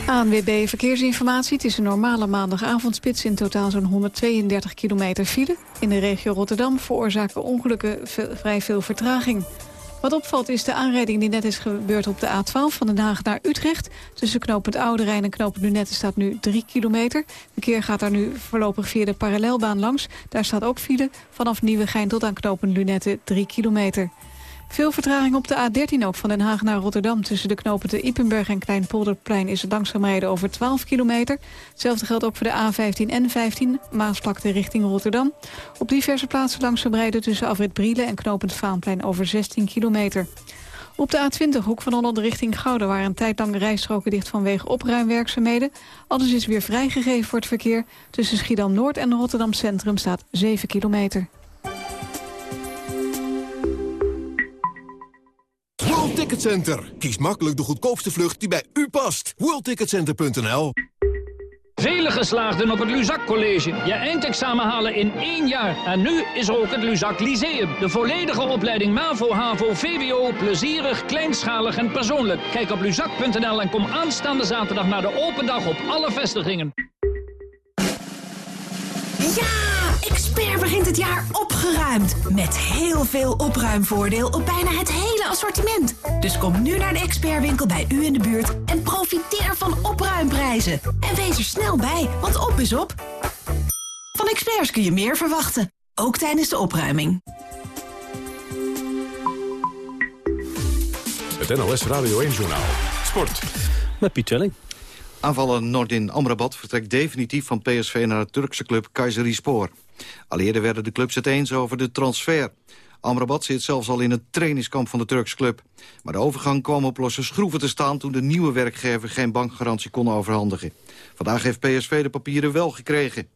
ANWB Verkeersinformatie. Het is een normale maandagavondspits. In totaal zo'n 132 kilometer file. In de regio Rotterdam veroorzaken ongelukken vrij veel vertraging. Wat opvalt is de aanrijding die net is gebeurd op de A12 van Den Haag naar Utrecht. Tussen knooppunt Oude Rijn en knooppunt Lunette staat nu 3 kilometer. Verkeer gaat daar nu voorlopig via de parallelbaan langs. Daar staat ook file vanaf Nieuwegein tot aan knooppunt Lunette 3 kilometer. Veel vertraging op de A13 ook van Den Haag naar Rotterdam. Tussen de knopen Ippenburg en Kleinpolderplein is het langzaam rijden over 12 kilometer. Hetzelfde geldt ook voor de A15 en 15, Maasvlakte richting Rotterdam. Op diverse plaatsen langzaam rijden tussen Afrit Brielen en knopend Vaanplein over 16 kilometer. Op de A20, hoek van Holland richting Gouden... waren een tijd lang rijstroken dicht vanwege opruimwerkzaamheden. Alles is weer vrijgegeven voor het verkeer. Tussen Schiedam-Noord en Rotterdam Centrum staat 7 kilometer. Ticket Center. Kies makkelijk de goedkoopste vlucht die bij u past. WorldTicketCenter.nl Vele geslaagden op het Luzak College. Je eindexamen halen in één jaar. En nu is er ook het Luzak Lyceum. De volledige opleiding MAVO, HAVO, VWO, plezierig, kleinschalig en persoonlijk. Kijk op luzak.nl en kom aanstaande zaterdag naar de open dag op alle vestigingen. Ja! Expert begint het jaar opgeruimd. Met heel veel opruimvoordeel op bijna het hele assortiment. Dus kom nu naar de expertwinkel bij u in de buurt en profiteer van opruimprijzen. En wees er snel bij, want op is op. Van experts kun je meer verwachten, ook tijdens de opruiming. Het NOS Radio 1-journaal. Sport. Met Piet Telling. Aanvaller Nordin Amrabat vertrekt definitief van PSV naar de Turkse club Kayserispor. Al eerder werden de clubs het eens over de transfer. Amrabat zit zelfs al in het trainingskamp van de Turkse club. Maar de overgang kwam op losse schroeven te staan... toen de nieuwe werkgever geen bankgarantie kon overhandigen. Vandaag heeft PSV de papieren wel gekregen.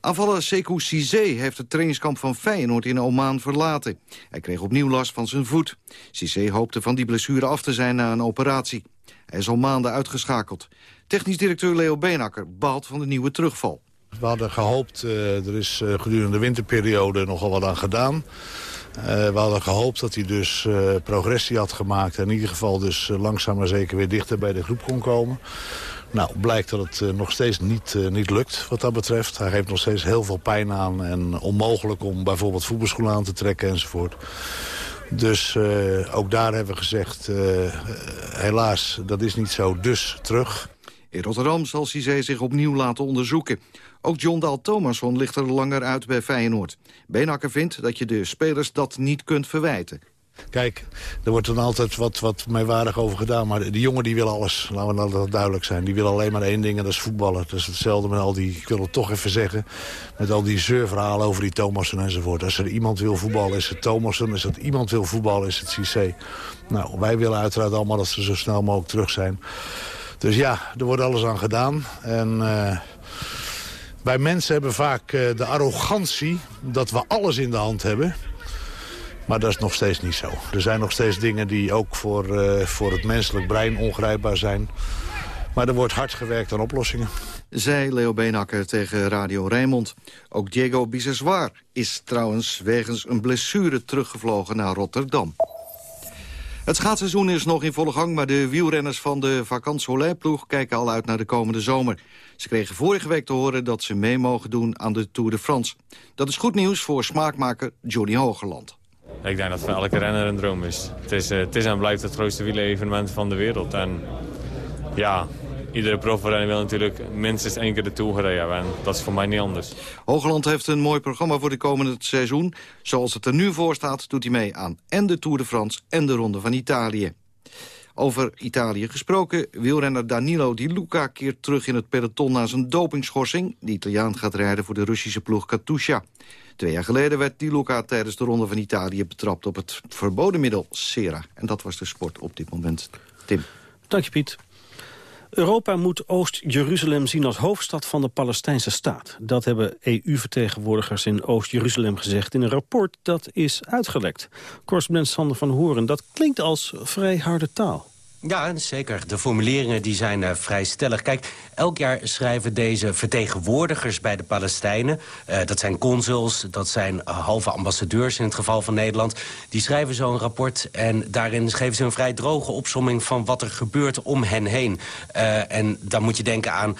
Aanvaller Sekou Cizé heeft het trainingskamp van Feyenoord in Oman verlaten. Hij kreeg opnieuw last van zijn voet. Cizé hoopte van die blessure af te zijn na een operatie. Hij is al maanden uitgeschakeld. Technisch directeur Leo Beenakker baalt van de nieuwe terugval. We hadden gehoopt, uh, er is uh, gedurende de winterperiode nogal wat aan gedaan. Uh, we hadden gehoopt dat hij dus progressie had gemaakt... en in ieder geval dus langzaam maar zeker weer dichter bij de groep kon komen. Nou, blijkt dat het nog steeds niet, niet lukt wat dat betreft. Hij geeft nog steeds heel veel pijn aan en onmogelijk om bijvoorbeeld voetbalschoenen aan te trekken enzovoort. Dus ook daar hebben we gezegd, helaas, dat is niet zo, dus terug. In Rotterdam zal Cizé zich opnieuw laten onderzoeken. Ook John Daal Thomasson ligt er langer uit bij Feyenoord. Beenakker vindt dat je de spelers dat niet kunt verwijten. Kijk, er wordt dan altijd wat, wat meewaardig over gedaan. Maar die jongen die wil alles, laten we dat duidelijk zijn. Die wil alleen maar één ding en dat is voetballen. Dat is hetzelfde met al die, ik wil het toch even zeggen... met al die zeurverhalen over die Thomassen enzovoort. Als er iemand wil voetballen is het Thomassen. Als er iemand wil voetballen is het Cissé. Nou, wij willen uiteraard allemaal dat ze zo snel mogelijk terug zijn. Dus ja, er wordt alles aan gedaan. En... Uh, wij mensen hebben vaak uh, de arrogantie dat we alles in de hand hebben. Maar dat is nog steeds niet zo. Er zijn nog steeds dingen die ook voor, uh, voor het menselijk brein ongrijpbaar zijn. Maar er wordt hard gewerkt aan oplossingen. Zij Leo Beenhakker tegen Radio Rijnmond. Ook Diego Biseswar is trouwens wegens een blessure teruggevlogen naar Rotterdam. Het schaatsseizoen is nog in volle gang, maar de wielrenners van de Vakant ploeg kijken al uit naar de komende zomer. Ze kregen vorige week te horen dat ze mee mogen doen aan de Tour de France. Dat is goed nieuws voor smaakmaker Johnny Hogerland. Ik denk dat voor elke renner een droom is. Het is, uh, het is en blijft het grootste wielerevenement van de wereld. En ja, iedere profrenner wil natuurlijk minstens één keer de Tour gereden. En dat is voor mij niet anders. Hoogland heeft een mooi programma voor de komende seizoen. Zoals het er nu voor staat, doet hij mee aan en de Tour de France en de Ronde van Italië. Over Italië gesproken, wielrenner Danilo Di Luca keert terug in het peloton na zijn dopingschorsing. De Italiaan gaat rijden voor de Russische ploeg Katusha. Twee jaar geleden werd Di Luca tijdens de Ronde van Italië betrapt op het verboden middel Sera. En dat was de sport op dit moment. Tim. Dank je, Piet. Europa moet Oost-Jeruzalem zien als hoofdstad van de Palestijnse staat. Dat hebben EU-vertegenwoordigers in Oost-Jeruzalem gezegd in een rapport dat is uitgelekt. Correspondent Sander van Horen, dat klinkt als vrij harde taal. Ja, zeker. De formuleringen die zijn uh, vrij stellig. Kijk, elk jaar schrijven deze vertegenwoordigers bij de Palestijnen... Uh, dat zijn consuls, dat zijn uh, halve ambassadeurs in het geval van Nederland... die schrijven zo'n rapport en daarin geven ze een vrij droge opsomming... van wat er gebeurt om hen heen. en dan moet je denken aan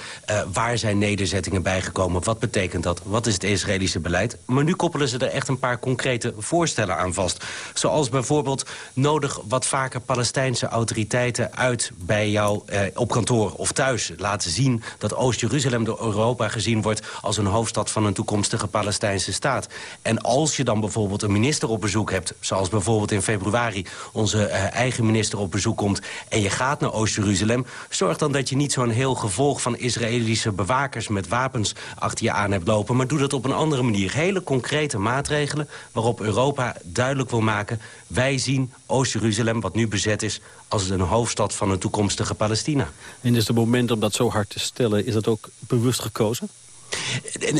waar zijn nederzettingen bijgekomen... wat betekent dat, wat is het Israëlische beleid... maar nu koppelen ze er echt een paar concrete voorstellen aan vast. Zoals bijvoorbeeld nodig wat vaker Palestijnse autoriteiten uit bij jou eh, op kantoor of thuis. Laten zien dat Oost-Jeruzalem door Europa gezien wordt... als een hoofdstad van een toekomstige Palestijnse staat. En als je dan bijvoorbeeld een minister op bezoek hebt... zoals bijvoorbeeld in februari onze eh, eigen minister op bezoek komt... en je gaat naar Oost-Jeruzalem... zorg dan dat je niet zo'n heel gevolg van Israëlische bewakers... met wapens achter je aan hebt lopen... maar doe dat op een andere manier. Hele concrete maatregelen waarop Europa duidelijk wil maken... wij zien Oost-Jeruzalem, wat nu bezet is als een hoofdstad van een toekomstige Palestina. En is het moment om dat zo hard te stellen, is dat ook bewust gekozen?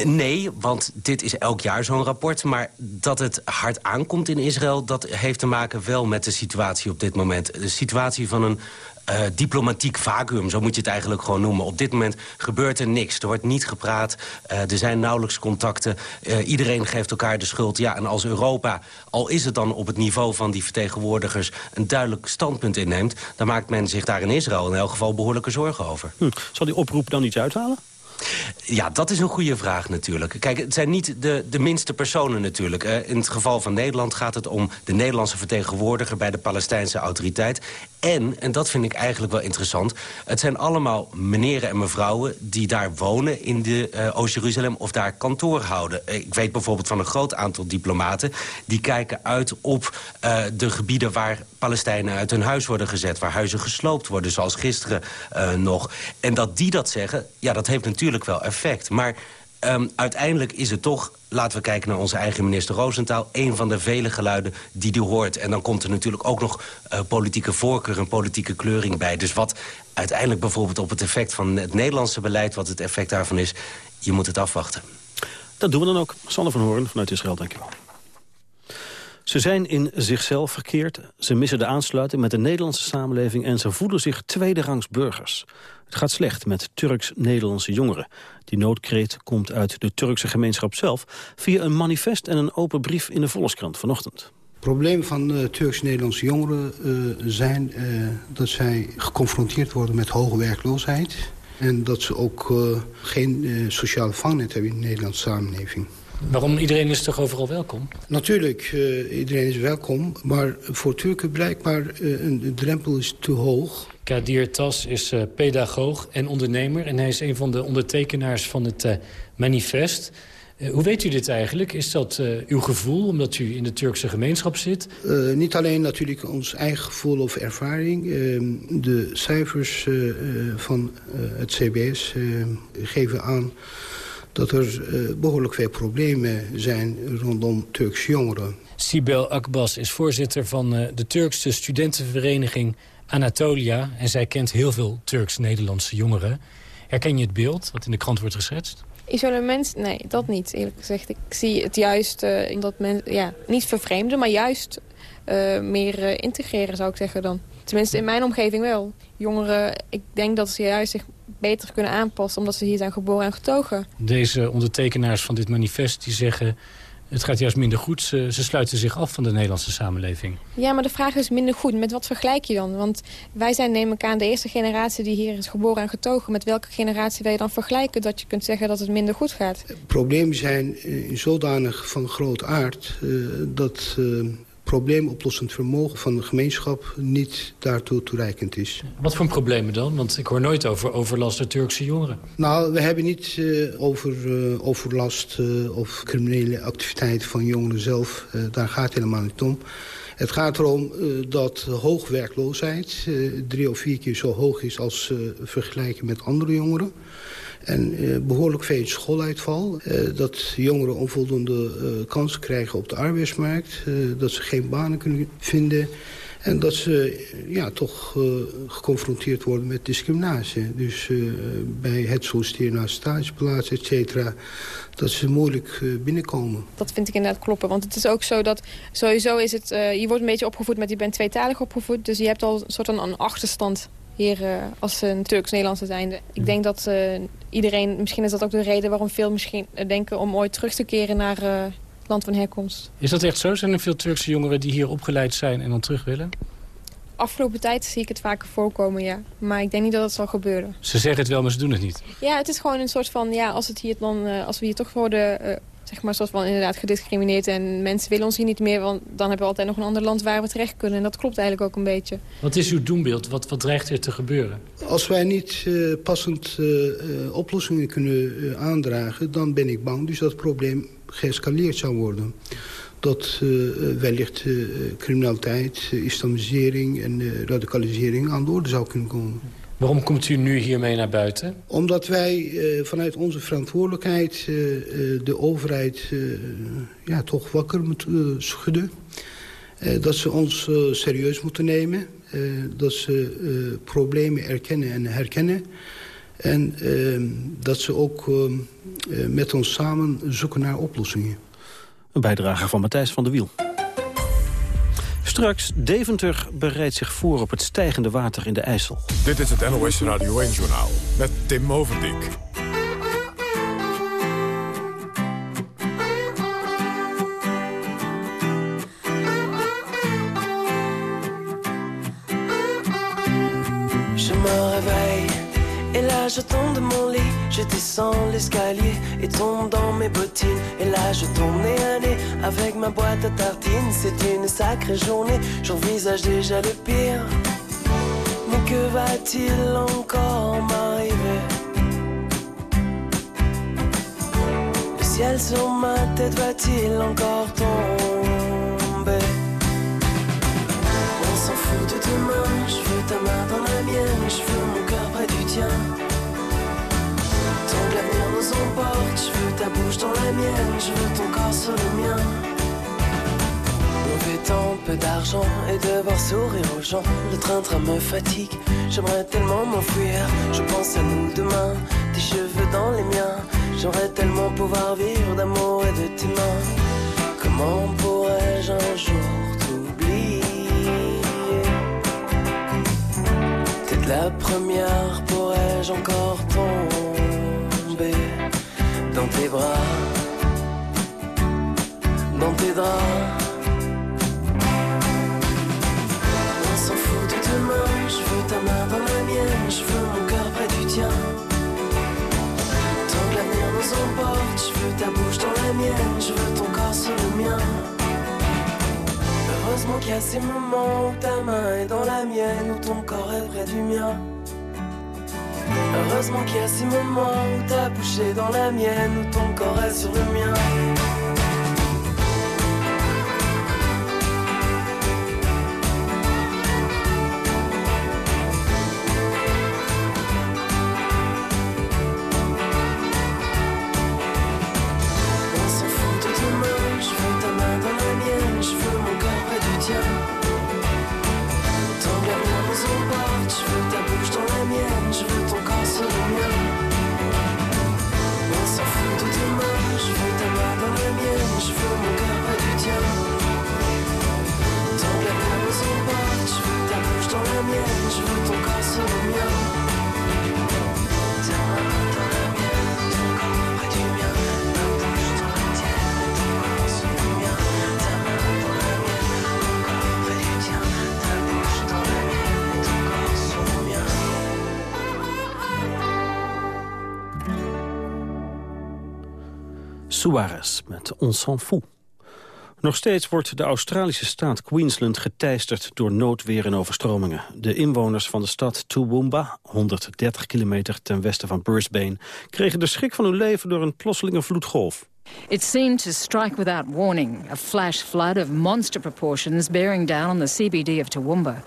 Nee, want dit is elk jaar zo'n rapport. Maar dat het hard aankomt in Israël... dat heeft te maken wel met de situatie op dit moment. De situatie van een uh, diplomatiek vacuüm, zo moet je het eigenlijk gewoon noemen. Op dit moment gebeurt er niks. Er wordt niet gepraat, uh, er zijn nauwelijks contacten. Uh, iedereen geeft elkaar de schuld. Ja, en als Europa, al is het dan op het niveau van die vertegenwoordigers... een duidelijk standpunt inneemt... dan maakt men zich daar in Israël in elk geval behoorlijke zorgen over. Hm. Zal die oproep dan iets uithalen? Ja, dat is een goede vraag natuurlijk. Kijk, het zijn niet de, de minste personen natuurlijk. in het geval van Nederland gaat het om de Nederlandse vertegenwoordiger... bij de Palestijnse autoriteit. En, en dat vind ik eigenlijk wel interessant... het zijn allemaal meneren en mevrouwen die daar wonen in de uh, Oost-Jeruzalem... of daar kantoor houden. Ik weet bijvoorbeeld van een groot aantal diplomaten... die kijken uit op uh, de gebieden waar Palestijnen uit hun huis worden gezet... waar huizen gesloopt worden, zoals gisteren nog. En dat die dat zeggen, ja, dat heeft natuurlijk wel effect. Maar um, uiteindelijk is het toch laten we kijken naar onze eigen minister Roosentaal... een van de vele geluiden die die hoort. En dan komt er natuurlijk ook nog uh, politieke voorkeur en politieke kleuring bij. Dus wat uiteindelijk bijvoorbeeld op het effect van het Nederlandse beleid... wat het effect daarvan is, je moet het afwachten. Dat doen we dan ook. Sander van Hoorn vanuit Israël, dankjewel. Ze zijn in zichzelf verkeerd, ze missen de aansluiting met de Nederlandse samenleving... en ze voelen zich tweederangs burgers. Het gaat slecht met Turks-Nederlandse jongeren. Die noodkreet komt uit de Turkse gemeenschap zelf... via een manifest en een open brief in de Volkskrant vanochtend. Het probleem van uh, Turks-Nederlandse jongeren uh, zijn uh, dat zij geconfronteerd worden met hoge werkloosheid... en dat ze ook geen sociale vangnet hebben in de Nederlandse samenleving. Waarom? Iedereen is toch overal welkom? Natuurlijk, uh, iedereen is welkom. Maar voor Turken blijkbaar uh, een, drempel is te hoog. Kadir Tas is uh, pedagoog en ondernemer. En hij is een van de ondertekenaars van het manifest. hoe weet u dit eigenlijk? Is dat uw gevoel, omdat u in de Turkse gemeenschap zit? niet alleen natuurlijk ons eigen gevoel of ervaring. de cijfers van het CBS geven aan dat er uh, behoorlijk veel problemen zijn rondom Turkse jongeren. Sibel Akbas is voorzitter van uh, de Turkse studentenvereniging Anatolia... en zij kent heel veel Turks-Nederlandse jongeren. Herken je het beeld wat in de krant wordt geschetst? Isolement? Nee, dat niet, eerlijk gezegd. Ik zie het juist uh, in dat men, ja, niet vervreemden, maar juist meer integreren, zou ik zeggen dan. Tenminste, in mijn omgeving wel. Jongeren, ik denk dat ze juist zich beter kunnen aanpassen... omdat ze hier zijn geboren en getogen. Deze ondertekenaars van dit manifest die zeggen... het gaat juist minder goed, ze, ze sluiten zich af van de Nederlandse samenleving. Ja, maar de vraag is minder goed. Met wat vergelijk je dan? Want wij zijn neem ik aan de eerste generatie die hier is geboren en getogen. Met welke generatie wil je dan vergelijken dat je kunt zeggen dat het minder goed gaat? Problemen zijn in zodanig van groot aard... Uh, dat uh, probleemoplossend vermogen van de gemeenschap niet daartoe toereikend is. Wat voor problemen dan? Want ik hoor nooit over overlast door Turkse jongeren. Nou, we hebben niet uh, over uh, overlast uh, of criminele activiteiten van jongeren zelf. daar gaat het helemaal niet om. Het gaat erom dat hoogwerkloosheid drie of vier keer zo hoog is als vergelijken met andere jongeren. En uh, behoorlijk veel schooluitval. Uh, dat jongeren onvoldoende uh, kansen krijgen op de arbeidsmarkt. dat ze geen banen kunnen vinden. En dat ze ja, toch geconfronteerd worden met discriminatie. Dus bij het solliciteren naar stageplaats, et cetera dat ze moeilijk binnenkomen. Dat vind ik inderdaad kloppen. Want het is ook zo dat sowieso is het... je wordt een beetje opgevoed met je bent tweetalig opgevoed. Dus je hebt al een soort van een achterstand hier uh, als een Turks-Nederlandse zijnde. Ik denk dat uh, iedereen, misschien is dat ook de reden waarom veel misschien denken om ooit terug te keren naar uh, land van herkomst. Is dat echt zo? Zijn er veel Turkse jongeren die hier opgeleid zijn en dan terug willen? Afgelopen tijd zie ik het vaker voorkomen, ja. Maar ik denk niet dat dat zal gebeuren. Ze zeggen het wel, maar ze doen het niet. Ja, het is gewoon een soort van, ja, als, het hier dan, als we hier toch worden zeg maar, soort van inderdaad gediscrimineerd. En mensen willen ons hier niet meer, want dan hebben we altijd nog een ander land waar we terecht kunnen. En dat klopt eigenlijk ook een beetje. Wat is uw doenbeeld? Wat, wat dreigt er te gebeuren? Als wij niet uh, passend uh, oplossingen kunnen aandragen, dan ben ik bang dus dat het probleem geëscaleerd zou worden. Dat wellicht criminaliteit, islamisering en radicalisering aan de orde zou kunnen komen. Waarom komt u nu hiermee naar buiten? Omdat wij uh, vanuit onze verantwoordelijkheid uh, de overheid ja, toch wakker moeten schudden. dat ze ons serieus moeten nemen. dat ze problemen erkennen en herkennen. En dat ze ook met ons samen zoeken naar oplossingen. Een bijdrage van Matthijs van der Wiel. Straks, Deventer bereidt zich voor op het stijgende water in de IJssel. Dit is het NOS Radio 1-journaal met Tim Overdijk. Je me réveille et là je tombe de mon Je descends l'escalier et tombe dans mes bottines. Et là, je tourne nez à avec ma boîte à tartines. C'est une sacrée journée, j'envisage déjà le pire. que va-t-il encore m'arriver? Le ciel sur ma tête va-t-il encore tomber? On s'en fout de demain, je veux ta main dans la mienne, je veux je veux ta bouche dans la mienne, je veux ton corps sur le mien. Mauvais temps, peu d'argent et devoir sourire aux gens. Le train-train me fatigue, j'aimerais tellement m'enfuir. Je pense à nous demain, tes cheveux dans les miens. J'aimerais tellement pouvoir vivre d'amour et de tes mains. Comment pourrais-je un jour t'oublier? Peut-être la première pourrais-je encore tomber dans tes bras, dans tes draps. On s'en fout de demain, je veux ta main dans la mienne, je veux mon cœur près du tien. Tant que l'avenir nous emporte, je veux ta bouche dans la mienne, je veux ton corps sur le mien. Heureusement qu'il y a ces moments où ta main est dans la mienne, où ton corps est près du mien. Heureusement qu'il y a ces moments où ta bouche dans la mienne, où ton corps est sur le mien. Met On s'en. Nog steeds wordt de Australische staat Queensland geteisterd door noodweer en overstromingen. De inwoners van de stad Toowoomba, 130 kilometer ten westen van Brisbane, kregen de schrik van hun leven door een plotselinge vloedgolf. It seemed to strike without warning, a flash flood of monster proportions bearing down on the CBD of Toowoomba,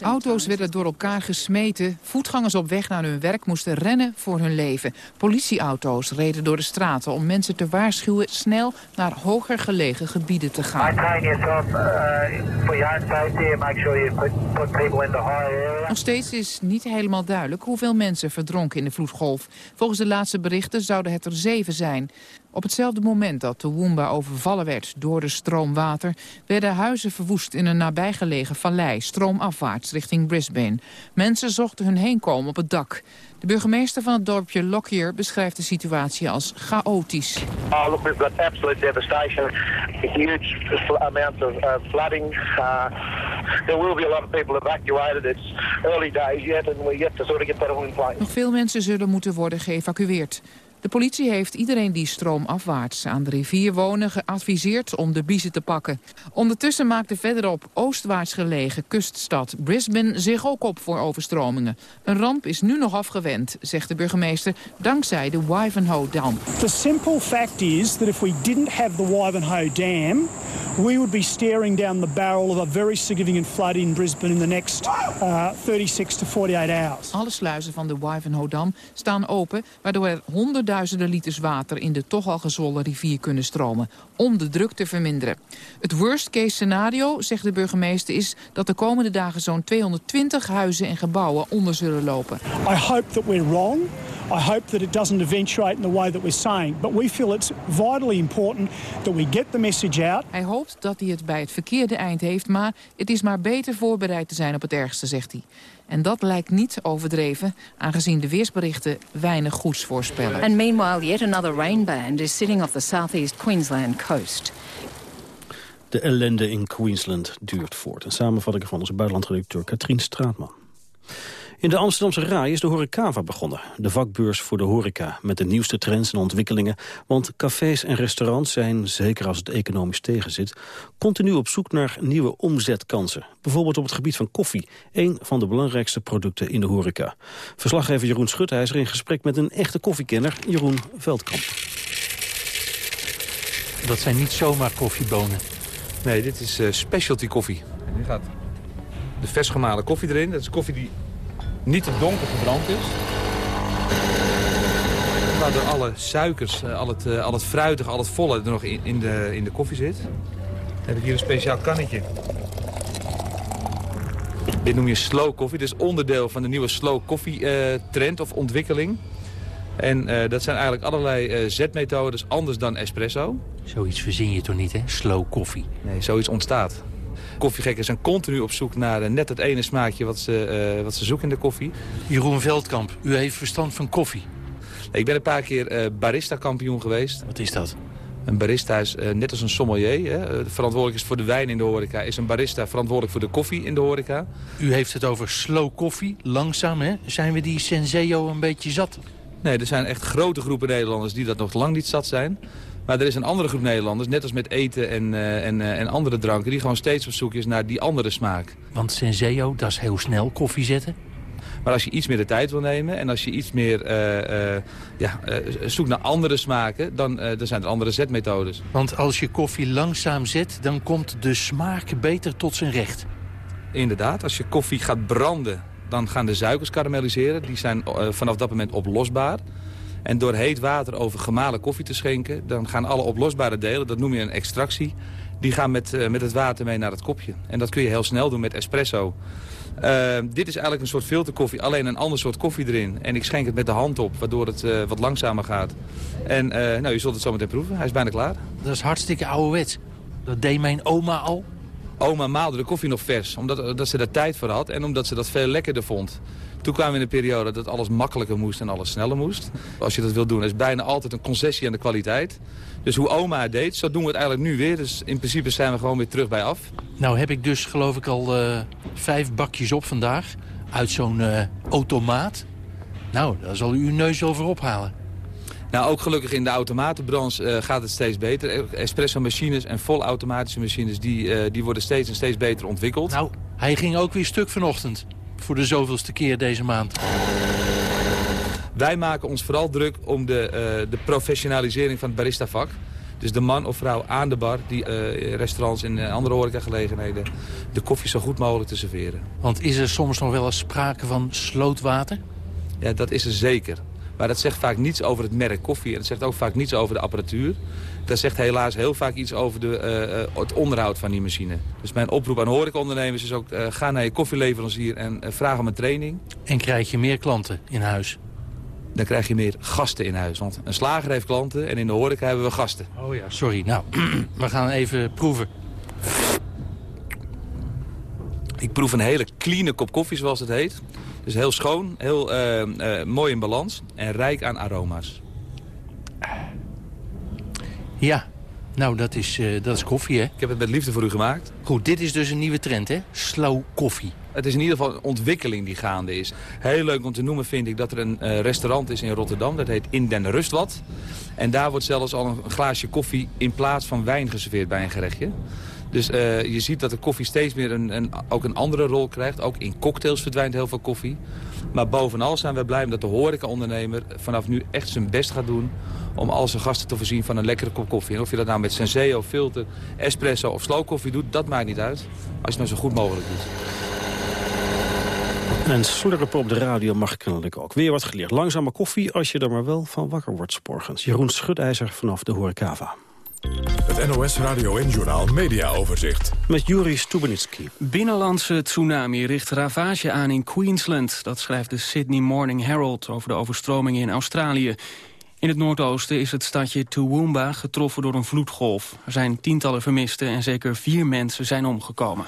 Auto's werden door elkaar gesmeten. Voetgangers op weg naar hun werk moesten rennen voor hun leven. Politieauto's reden door de straten om mensen te waarschuwen... snel naar hoger gelegen gebieden te gaan. Area. Nog steeds is niet helemaal duidelijk hoeveel mensen verdronken in de vloedgolf. Volgens de laatste berichten zouden het er zeven zijn. Op hetzelfde moment dat de Woomba overvallen werd door de stroom water... werden huizen verwoest in een nabijgelegen vallei, stroomafwaarts richting Brisbane. Mensen zochten hun heenkomen op het dak. De burgemeester van het dorpje Lockyer beschrijft de situatie als chaotisch. Oh, look, we've got absolute devastation, huge amounts of uh, flooding. Uh, there will be a lot of people evacuated. It's early days yet, and we're yet to sort of get that all in place. Nog veel mensen zullen moeten worden geëvacueerd. De politie heeft iedereen die stroomafwaarts aan de rivier wonen geadviseerd om de biezen te pakken. Ondertussen maakt de verderop oostwaarts gelegen kuststad Brisbane zich ook op voor overstromingen. Een ramp is nu nog afgewend, zegt de burgemeester, dankzij de Wivenhoe Dam. The simple fact is that if we didn't have the Wivenhoe Dam, we would be staring down the barrel of a very significant flood in Brisbane in the next uh, 36 to 48 hours. Alle sluizen van de Wivenhoe Dam staan open, waardoor er honderdduizenden liters water in de toch al gezwollen rivier kunnen stromen, om de druk te verminderen. Het worst case scenario, zegt de burgemeester, is dat de komende dagen zo'n 220 huizen en gebouwen onder zullen lopen. I hope that we're wrong. I hope that it doesn't eventuate in the way that we're saying. But we feel it's vitally important that we get the message out. Hij hoopt dat hij het bij het verkeerde eind heeft, maar het is maar beter voorbereid te zijn op het ergste, zegt hij. En dat lijkt niet overdreven, aangezien de weersberichten weinig goeds voorspellen. And meanwhile, yet another rain band is sitting off the southeast Queensland coast. De ellende in Queensland duurt voort. Een samenvatting van onze buitenlandredacteur Katrien Straatman. In de Amsterdamse Rai is de Horecava begonnen. De vakbeurs voor de horeca met de nieuwste trends en ontwikkelingen. Want cafés en restaurants zijn, zeker als het economisch tegenzit... continu op zoek naar nieuwe omzetkansen. Bijvoorbeeld op het gebied van koffie. Een van de belangrijkste producten in de horeca. Verslaggever Jeroen Schutijzer in gesprek met een echte koffiekenner, Jeroen Veldkamp. Dat zijn niet zomaar koffiebonen. Nee, dit is uh, specialty koffie. En nu gaat de vers gemalen koffie erin. Dat is koffie die niet te donker gebrand is. Waardoor alle suikers, eh, al het, al het fruitige, al het volle er nog in, in, de, in de koffie zit. Dan heb ik hier een speciaal kannetje. Dit noem je slow coffee. Dit is onderdeel van de nieuwe slow coffee uh, trend of ontwikkeling. En uh, dat zijn eigenlijk allerlei uh, zetmethodes anders dan espresso. Zoiets verzin je toch niet, hè? Slow coffee. Nee, zoiets ontstaat. Koffiegekken zijn continu op zoek naar uh, net het ene smaakje wat ze, wat ze zoeken in de koffie. Jeroen Veldkamp, u heeft verstand van koffie. Ik ben een paar keer barista-kampioen geweest. Wat is dat? Een barista is uh, net als een sommelier. Hè, verantwoordelijk is voor de wijn in de horeca. Is een barista verantwoordelijk voor de koffie in de horeca. U heeft het over slow koffie, langzaam hè? Zijn we die Senseo een beetje zat? Nee, er zijn echt grote groepen Nederlanders die dat nog lang niet zat zijn. Maar er is een andere groep Nederlanders, net als met eten en, uh, en, uh, en andere dranken... die gewoon steeds op zoek is naar die andere smaak. Want Senseo, dat is heel snel koffie zetten. Maar als je iets meer de tijd wil nemen en als je iets meer uh, ja, zoekt naar andere smaken... Dan, dan zijn er andere zetmethodes. Want als je koffie langzaam zet, dan komt de smaak beter tot zijn recht. Inderdaad, als je koffie gaat branden dan gaan de suikers karamelliseren. Die zijn vanaf dat moment oplosbaar. En door heet water over gemalen koffie te schenken... dan gaan alle oplosbare delen, dat noem je een extractie... die gaan met, uh, met het water mee naar het kopje. En dat kun je heel snel doen met espresso. Uh, dit is eigenlijk een soort filterkoffie, alleen een ander soort koffie erin. En ik schenk het met de hand op, waardoor het uh, wat langzamer gaat. En nou, je zult het zo meteen proeven. Hij is bijna klaar. Dat is hartstikke ouderwets. Dat deed mijn oma al. Oma maalde de koffie nog vers, omdat dat ze daar tijd voor had en omdat ze dat veel lekkerder vond. Toen kwamen we in een periode dat alles makkelijker moest en alles sneller moest. Als je dat wil doen, is bijna altijd een concessie aan de kwaliteit. Dus hoe oma het deed, zo doen we het eigenlijk nu weer. Dus in principe zijn we gewoon weer terug bij af. Nou heb ik dus geloof ik al uh, vijf bakjes op vandaag uit zo'n uh, automaat. Nou, daar zal u uw neus over ophalen. Nou, ook gelukkig in de automatenbranche uh, gaat het steeds beter. Espresso-machines en volautomatische machines... Die, uh, die worden steeds en steeds beter ontwikkeld. Nou, hij ging ook weer stuk vanochtend. Voor de zoveelste keer deze maand. Wij maken ons vooral druk om de, uh, de professionalisering van het barista-vak. Dus de man of vrouw aan de bar, die uh, restaurants en uh, andere horecagelegenheden... de koffie zo goed mogelijk te serveren. Want is er soms nog wel eens sprake van slootwater? Ja, dat is er zeker. Maar dat zegt vaak niets over het merk koffie. En dat zegt ook vaak niets over de apparatuur. Dat zegt helaas heel vaak iets over de, uh, het onderhoud van die machine. Dus mijn oproep aan horecaondernemers is ook... Uh, ga naar je koffieleverancier en vraag om een training. En krijg je meer klanten in huis? Dan krijg je meer gasten in huis. Want een slager heeft klanten en in de horeca hebben we gasten. Oh ja, sorry. Nou, we gaan even proeven. Ik proef een hele clean kop koffie, zoals het heet. Dus heel schoon, heel uh, uh, mooi in balans en rijk aan aroma's. Ja, nou dat is, uh, dat is koffie, hè? Ik heb het met liefde voor u gemaakt. Goed, dit is dus een nieuwe trend, hè? Slow koffie. Het is in ieder geval een ontwikkeling die gaande is. Heel leuk om te noemen vind ik dat er een uh, restaurant is in Rotterdam. Dat heet In den Rustwat. En daar wordt zelfs al een glaasje koffie in plaats van wijn geserveerd bij een gerechtje. Dus uh, je ziet dat de koffie steeds meer een, ook een andere rol krijgt. Ook in cocktails verdwijnt heel veel koffie. Maar bovenal zijn we blij dat de horecaondernemer vanaf nu echt zijn best gaat doen... om al zijn gasten te voorzien van een lekkere kop koffie. En of je dat nou met Senseo, filter, espresso of slow koffie doet, dat maakt niet uit. Als je het maar zo goed mogelijk doet. En slurpen op de radio mag kennelijk ook. Weer wat geleerd. Langzame koffie als je er maar wel van wakker wordt sporgens. Jeroen Schudijzer vanaf de Horecava. Het NOS Radio en Journal Media Overzicht. Met Juri Stubenitski. Binnenlandse tsunami richt ravage aan in Queensland. Dat schrijft de Sydney Morning Herald over de overstromingen in Australië. In het noordoosten is het stadje Toowoomba getroffen door een vloedgolf. Er zijn tientallen vermisten en zeker vier mensen zijn omgekomen.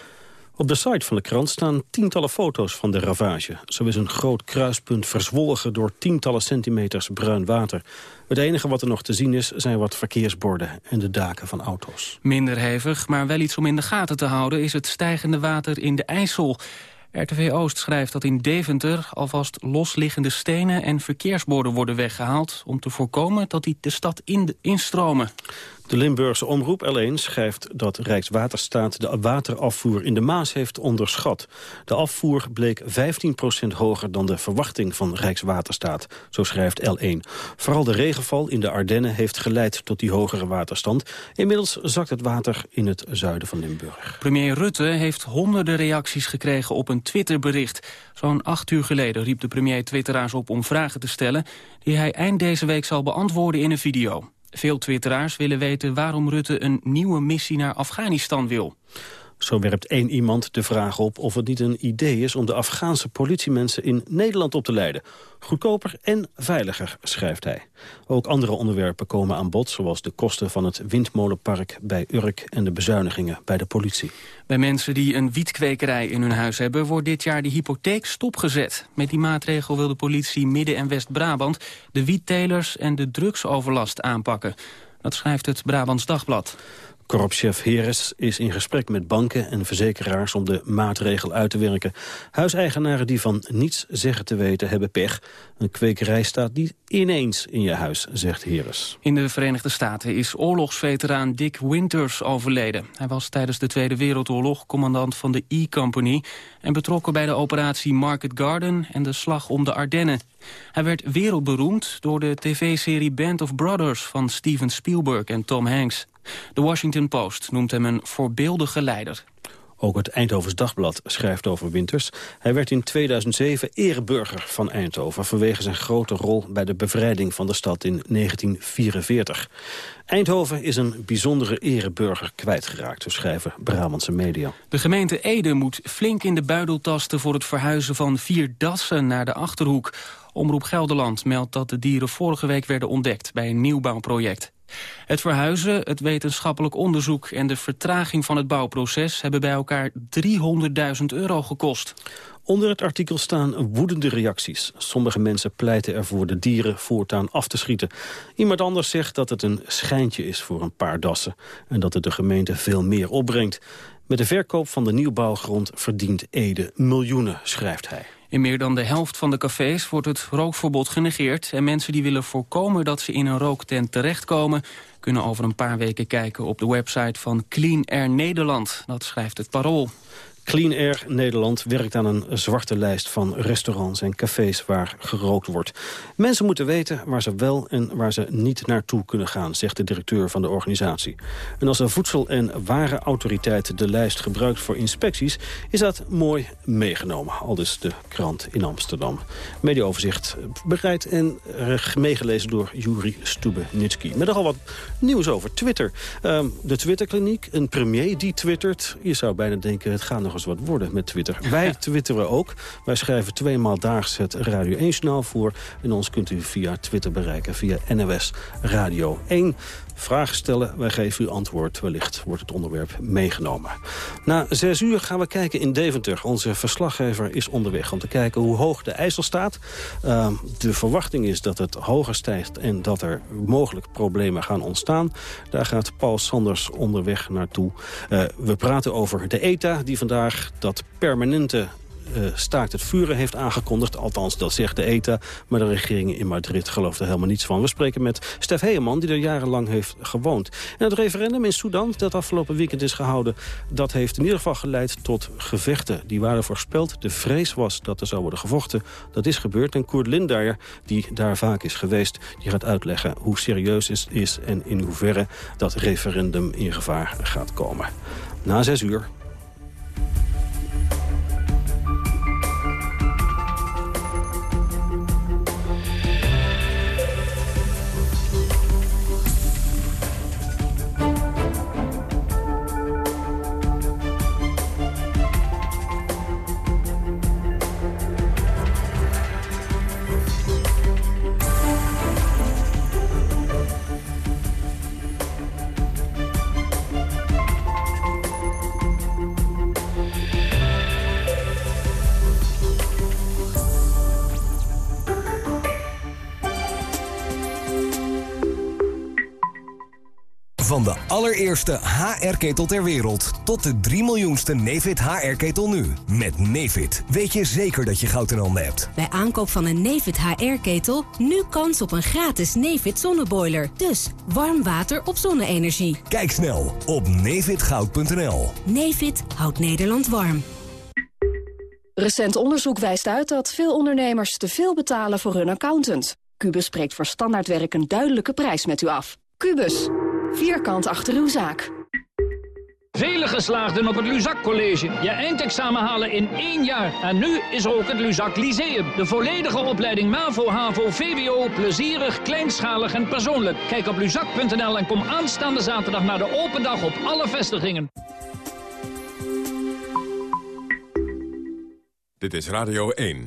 Op de site van de krant staan tientallen foto's van de ravage. Zo is een groot kruispunt verzwolgen door tientallen centimeters bruin water. Het enige wat er nog te zien is, zijn wat verkeersborden en de daken van auto's. Minder hevig, maar wel iets om in de gaten te houden... is het stijgende water in de IJssel. RTV Oost schrijft dat in Deventer alvast losliggende stenen en verkeersborden worden weggehaald... om te voorkomen dat die de stad in instromen. De Limburgse omroep L1 schrijft dat Rijkswaterstaat de waterafvoer in de Maas heeft onderschat. De afvoer bleek 15% hoger dan de verwachting van Rijkswaterstaat, zo schrijft L1. Vooral de regenval in de Ardennen heeft geleid tot die hogere waterstand. Inmiddels zakt het water in het zuiden van Limburg. Premier Rutte heeft honderden reacties gekregen op een Twitterbericht. Zo'n acht uur geleden riep de premier twitteraars op om vragen te stellen... die hij eind deze week zal beantwoorden in een video. Veel twitteraars willen weten waarom Rutte een nieuwe missie naar Afghanistan wil. Zo werpt één iemand de vraag op of het niet een idee is... om de Afghaanse politiemensen in Nederland op te leiden. Goedkoper en veiliger, schrijft hij. Ook andere onderwerpen komen aan bod... zoals de kosten van het windmolenpark bij Urk... en de bezuinigingen bij de politie. Bij mensen die een wietkwekerij in hun huis hebben... wordt dit jaar de hypotheek stopgezet. Met die maatregel wil de politie Midden- en West-Brabant... de wiettelers en de drugsoverlast aanpakken. Dat schrijft het Brabants Dagblad. Korpschef Heres is in gesprek met banken en verzekeraars om de maatregel uit te werken. Huiseigenaren die van niets zeggen te weten hebben pech. Een kwekerij staat niet ineens in je huis, zegt Heres. In de Verenigde Staten is oorlogsveteraan Dick Winters overleden. Hij was tijdens de Tweede Wereldoorlog commandant van de E-Company... en betrokken bij de operatie Market Garden en de slag om de Ardennen. Hij werd wereldberoemd door de tv-serie Band of Brothers van Steven Spielberg en Tom Hanks. De Washington Post noemt hem een voorbeeldige leider. Ook het Eindhovens Dagblad schrijft over Winters. Hij werd in 2007 ereburger van Eindhoven... vanwege zijn grote rol bij de bevrijding van de stad in 1944. Eindhoven is een bijzondere ereburger kwijtgeraakt, zo schrijven Brabantse media. De gemeente Ede moet flink in de buidel tasten... voor het verhuizen van vier dassen naar de Achterhoek. Omroep Gelderland meldt dat de dieren vorige week werden ontdekt... bij een nieuwbouwproject. Het verhuizen, het wetenschappelijk onderzoek en de vertraging van het bouwproces hebben bij elkaar 300.000 euro gekost. Onder het artikel staan woedende reacties. Sommige mensen pleiten ervoor de dieren voortaan af te schieten. Iemand anders zegt dat het een schijntje is voor een paar dassen... en dat het de gemeente veel meer opbrengt. Met de verkoop van de nieuwbouwgrond verdient Ede miljoenen, schrijft hij. In meer dan de helft van de cafés wordt het rookverbod genegeerd... en mensen die willen voorkomen dat ze in een rooktent terechtkomen... kunnen over een paar weken kijken op de website van Clean Air Nederland. Dat schrijft het Parool. Clean Air Nederland werkt aan een zwarte lijst van restaurants en cafés waar gerookt wordt. Mensen moeten weten waar ze wel en waar ze niet naartoe kunnen gaan, zegt de directeur van de organisatie. En als de Voedsel- en Warenautoriteit de lijst gebruikt voor inspecties, is dat mooi meegenomen. Al dus de krant in Amsterdam. Mediaoverzicht bereid en meegelezen door Juri Stubenitski. Met nogal wat nieuws over Twitter. Um, de Twitterkliniek, een premier die twittert. Je zou bijna denken, het gaat nog eens wat worden met Twitter. Wij twitteren ook. Wij schrijven tweemaal daags het Radio 1-journaal voor. En ons kunt u via Twitter bereiken, via NOS Radio 1 vragen stellen. Wij geven u antwoord. Wellicht wordt het onderwerp meegenomen. Na zes uur gaan we kijken in Deventer. Onze verslaggever is onderweg om te kijken hoe hoog de IJssel staat. Uh, de verwachting is dat het hoger stijgt en dat er mogelijk problemen gaan ontstaan. Daar gaat Paul Sanders onderweg naartoe. Uh, we praten over de ETA die vandaag dat permanente staakt het vuren heeft aangekondigd. Althans, dat zegt de ETA. Maar de regering in Madrid gelooft er helemaal niets van. We spreken met Stef Heeman, die er jarenlang heeft gewoond. En het referendum in Sudan, dat afgelopen weekend is gehouden... dat heeft in ieder geval geleid tot gevechten. Die waren voorspeld. De vrees was dat er zou worden gevochten. Dat is gebeurd. En Koert Lindeyer, die daar vaak is geweest... die gaat uitleggen hoe serieus het is en in hoeverre dat referendum in gevaar gaat komen. Na zes uur allereerste HR-ketel ter wereld tot de 3 miljoenste Nefit HR-ketel nu. Met Nefit weet je zeker dat je goud in handen hebt. Bij aankoop van een Nefit HR-ketel nu kans op een gratis Nefit zonneboiler. Dus warm water op zonne-energie. Kijk snel op nefitgoud.nl. Nefit houdt Nederland warm. Recent onderzoek wijst uit dat veel ondernemers te veel betalen voor hun accountant. Cubus spreekt voor standaardwerk een duidelijke prijs met u af. Cubus, vierkant achter uw zaak. Vele geslaagden op het Luzak College. Je eindexamen halen in één jaar. En nu is er ook het Luzak Lyceum. De volledige opleiding MAVO, HAVO, VWO, plezierig, kleinschalig en persoonlijk. Kijk op luzak.nl en kom aanstaande zaterdag naar de open dag op alle vestigingen. Dit is Radio 1.